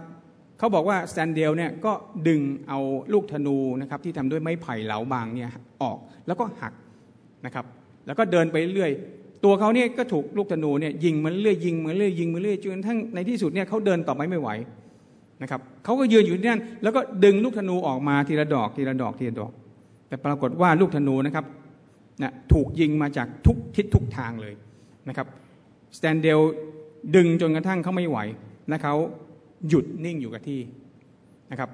เขาบอกว่าสแตนเดลเนี่ยก็ดึงเอาลูกธนูนะครับที่ทำด้วยไม้ไผ่เหลาบางเนี่ยออกแล้วก็หักนะครับแล้วก็เดินไปเรื่อยตัวเขาเนี่ยก็ถูกลูกธนูเนี่ยยิงมาเรื่อยยิงมาเรื่อยยิงมาเรื่อยจนกระทั่งในที่สุดเนี่ยเขาเดินต่อไปไม่ไหว นะครับเขาก็ยืนอยู่ที่นั่นแล้วก็ดึงลูกธนูออกมาทีละดอกทีละดอกทีละดอก แต่ปรากฏว่าลูกธนูนะครับนะถูกยิงมาจากทุกทิศทุกทางเลยนะครับสแตนเดลดึงจนกระทั่งเขาไม่ไหวและเขาหยุดนิ่งอยู่กับที่นะครับ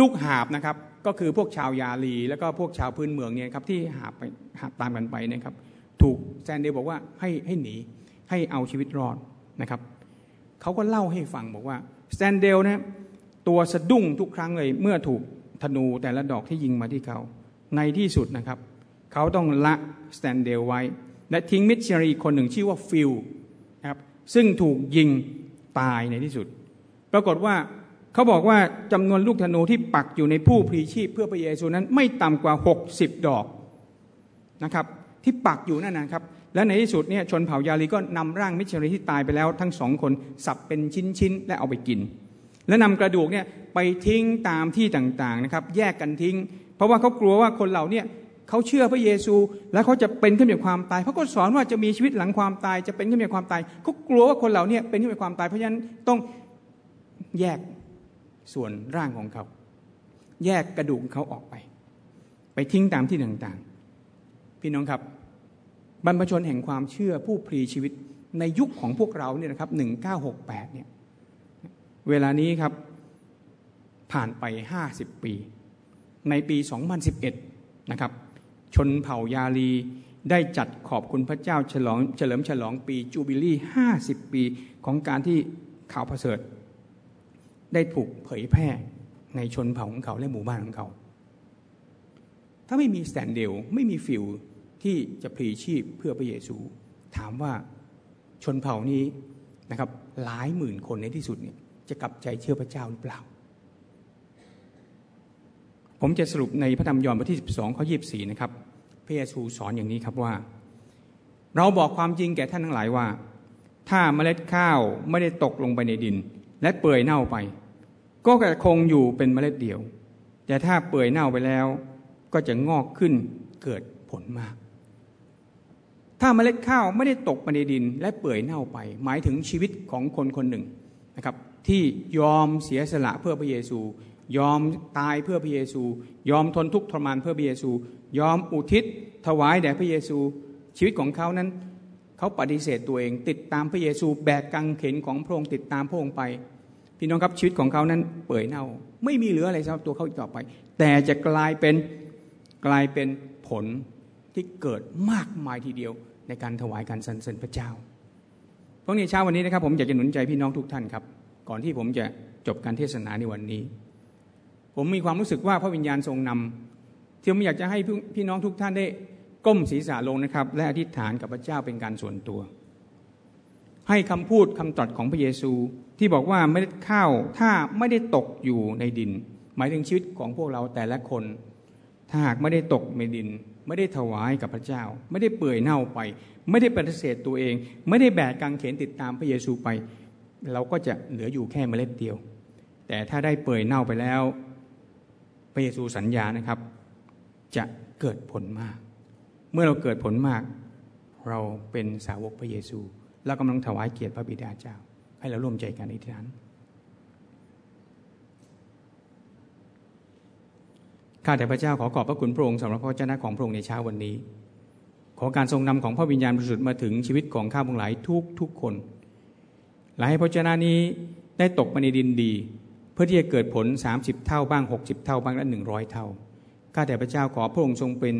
ลูกหาบนะครับก็คือพวกชาวยาลี แล้วก็พวกชาวพื้นเมืองเนี่ยครับที่หาบไปหาบตามกันไปนะครับ ถูกสแตนเดลบอกว่าให้ให้หนีให้เอาชีวิตรอดนะครับเขาก็เล่าให้ฟังบอกว่า สแตนเดลนะตัวสะดุ้งทุกครั้งเลย เมื่อถูกธนูแต่ละดอกที่ยิงมาที่เขา ในที่สุดนะครับ เขาต้องละสแตนเดลไว้ และทิ้งมิชชันนารีคนหนึ่งชื่อว่าฟิลครับซึ่งถูกยิงตายในที่สุด ปรากฏว่าเขาบอกว่าจำนวนลูกธนูที่ปักอยู่ในผู้พลีชีพ เพื่อพระเยซูนั้นไม่ต่ำกว่า 60 ดอกนะครับ ที่ปักอยู่นั่นนะครับ และในที่สุดเนี่ยชนเผ่ายาลีก็นำร่างมิชรีที่ตายไปแล้วทั้งสองคนสับเป็นชิ้นๆ และเอาไปกิน และนำกระดูกเนี่ยไปทิ้งตามที่ต่างๆนะครับแยกกันทิ้ง เพราะว่าเขากลัวว่าคนเหล่านี้เขาเชื่อพระเยซู แล้วเขาจะเป็นขึ้นจากความตายเขาก็สอนว่าจะมีชีวิตหลังความตายจะเป็นขึ้นจากความตายเขากลัวว่าคนเหล่านี้เป็นขึ้นจากความตายเพราะฉะนั้นต้องแยกส่วนร่างของเขา แยกกระดูกเขาออกไป ไปทิ้งตามที่ต่างๆ พี่น้องครับ บรรพชนแห่งความเชื่อผู้พลีชีวิตในยุคของพวกเราเนี่ยนะครับ1968เนี่ยเวลานี้ครับผ่านไป 50 ปี ในปี 2011นะครับชนเผ่ายาลีได้จัดขอบคุณพระเจ้าฉลองเฉลิมฉลองปีจูบิลี่ 50 ปีของการที่ข่าวประเสริฐ ได้ถูกเผยแพร่ในชนเผ่าของเขาและหมู่บ้านของเขา ถ้าไม่มีสแตนเดลไม่มีฟิล ที่จะพลีชีพเพื่อพระเยซู ถามว่าชนเผ่านี้นะครับหลายหมื่นคนในที่สุดเนี่ยจะกลับใจเชื่อพระเจ้าหรือเปล่า ผมจะสรุปในพระธรรมยอห์นบทที่ 12 ข้อ 24 นะครับ พระเยซูสอนอย่างนี้ครับว่า เราบอกความจริงแก่ท่านทั้งหลายว่า ถ้าเมล็ดข้าวไม่ได้ตกลงไปในดิน และเปื่อยเน่าไป ก็จะคงอยู่เป็นเมล็ดเดียว แต่ถ้าเปื่อยเน่าไปแล้ว ก็จะงอกขึ้นเกิดผลมาก ถ้าเมล็ดข้าวไม่ได้ตกไปในดินและเปื่อยเน่าไป หมายถึงชีวิตของคนคนหนึ่งนะครับ ที่ยอมเสียสละเพื่อพระเยซู ยอมตายเพื่อพระเยซู ยอมทนทุกข์ทรมานเพื่อพระเยซู ยอมอุทิศถวายแด่พระเยซู ชีวิตของเขานั้นเขาปฏิเสธตัวเอง ติดตามพระเยซูแบกกังเขนของพระองค์ติดตามพระองค์ไป พี่น้องครับชีวิตของเขานั้นเปื่อยเน่า ไม่มีเหลืออะไรสำหรับตัวเขาอีกต่อไป แต่จะกลายเป็นกลายเป็นผล ที่เกิดมากมายทีเดียวในการถวายการสรรเสริญพระเจ้าพราะในเช้าวันนี้นะครับผมอยากจะหนุนใจพี่น้องทุกท่านครับ ก่อนที่ผมจะจบการเทศนาในวันนี้ ผมมีความรู้สึกว่าพระวิญญาณทรงนำที่ผมอยากจะให้พี่น้องทุกท่านได้ก้มศีรษะลงนะครับ และอธิษฐานกับพระเจ้าเป็นการส่วนตัว ให้คำพูดคำตรัสของพระเยซูที่บอกว่าไม่ได้ข้าวถ้าไม่ได้ตกอยู่ในดิน หมายถึงชีวิตของพวกเราแต่ละคน ถ้าหากไม่ได้ตกในดิน ไม่ได้ถวายกับพระเจ้า ไม่ได้เปื่อยเน่าไป ไม่ได้ปฏิเสธตัวเอง ไม่ได้แบกกางเขนติดตามพระเยซูไป เราก็จะเหลืออยู่แค่เมล็ดเดียว แต่ถ้าได้เปื่อยเน่าไปแล้ว พระเยซูสัญญานะครับ จะเกิดผลมาก เมื่อเราเกิดผลมาก เราเป็นสาวกพระเยซูเรากำลังถวายเกียรติพระบิดาเจ้า ให้เราร่วมใจกันในที่นั้น ข้าแต่พระเจ้าขอขอบพระคุณพระองค์สำหรับพระเจ้าของพระองค์ในเช้าวันนี้ ขอการทรงนำของพระวิญญาณบริสุทธิ์มาถึงชีวิตของข้าพงหลายทุกทุกคนและให้พระเจ้านี้ได้ตกมาในดินดี เพื่อที่จะเกิดผล 30 เท่าบ้าง 60 เท่าบ้างและ100 เท่าข้าแต่พระเจ้าขอพระองค์ทรงเป็น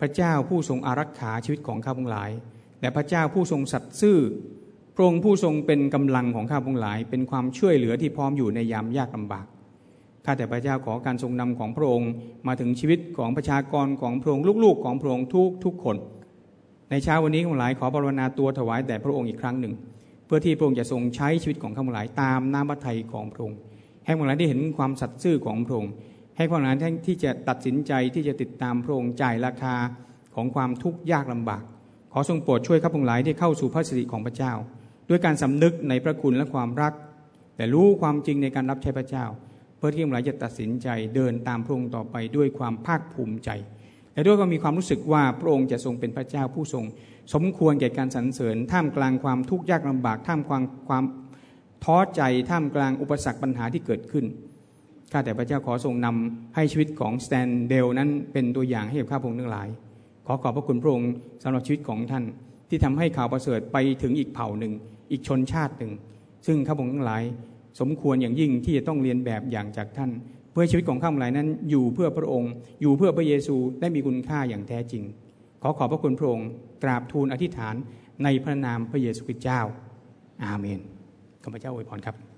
พระเจ้าผู้ทรงอารักขาชีวิตของข้าพงหลาย และพระเจ้าผู้ทรงสัตย์ซื่อพระองค์ผู้ทรงเป็นกำลังของข้าพงหลาย เป็นความช่วยเหลือที่พร้อมอยู่ในยามยากลำบาก ข้าแต่พระเจ้าขอการทรงนำของพระองค์ มาถึงชีวิตของประชากรของพระองค์ลูกๆ ของพระองค์ทุกทุกคน ในเช้าวันนี้ของหลายขอปรนนาตัวถวายแด่พระองค์อีกครั้งหนึ่ง เพื่อที่พระองค์จะทรงใช้ชีวิตของข้าพงหลายตามน้ำพระทัยของพระองค์ให้พวกเราได้เห็นความสัตย์ซื่อของพระองค์ให้พวกเราที่จะตัดสินใจที่จะติดตามพระองค์จ่ายราคาของความทุกข์ยากลำบาก ขอทรงโปรดช่วยข้าพงหลายได้เข้าสู่พระสิริของพระเจ้า ด้วยการสำนึกในพระคุณและความรัก แต่รู้ความจริงในการรับใช้พระเจ้า พื่อที่ข้าพงหลายจะตัดสินใจเดินตามพระองค์ต่อไปด้วยความภาคภูมิใจ และด้วยก็มีความรู้สึกว่าพระองค์จะทรงเป็นพระเจ้าผู้ทรง สมควรแก่การสรรเสริญ ท่ามกลางความทุกข์ยากลำบาก ท่ามกลางความท้อใจท่ามกลางอุปสรรคปัญหาที่เกิดขึ้นข้าแต่พระเจ้าขอทรงนำให้ชีวิตของสแตนเดลนั้นเป็นตัวอย่างให้กับข้าพงทั้งหลาย ขอขอบพระคุณพระองค์สำหรับชีวิตของท่าน ที่ทำให้ข่าวประเสริฐไปถึงอีกเผ่าหนึ่ง อีกชนชาติหนึ่ง ซึ่งข้าพงทั้งหลาย สมควรอย่างยิ่งที่จะต้องเรียนแบบอย่างจากท่าน เพื่อชีวิตของข้ามหลายนั้น อยู่เพื่อพระองค์ อยู่เพื่อพระเยซูได้มีคุณค่าอย่างแท้จริง ขอขอบพระคุณพระองค์กราบทูลอธิษฐานในพระนามพระเยซูคริสต์เจ้า อาเมนข้าพเจ้าอวยพรครับ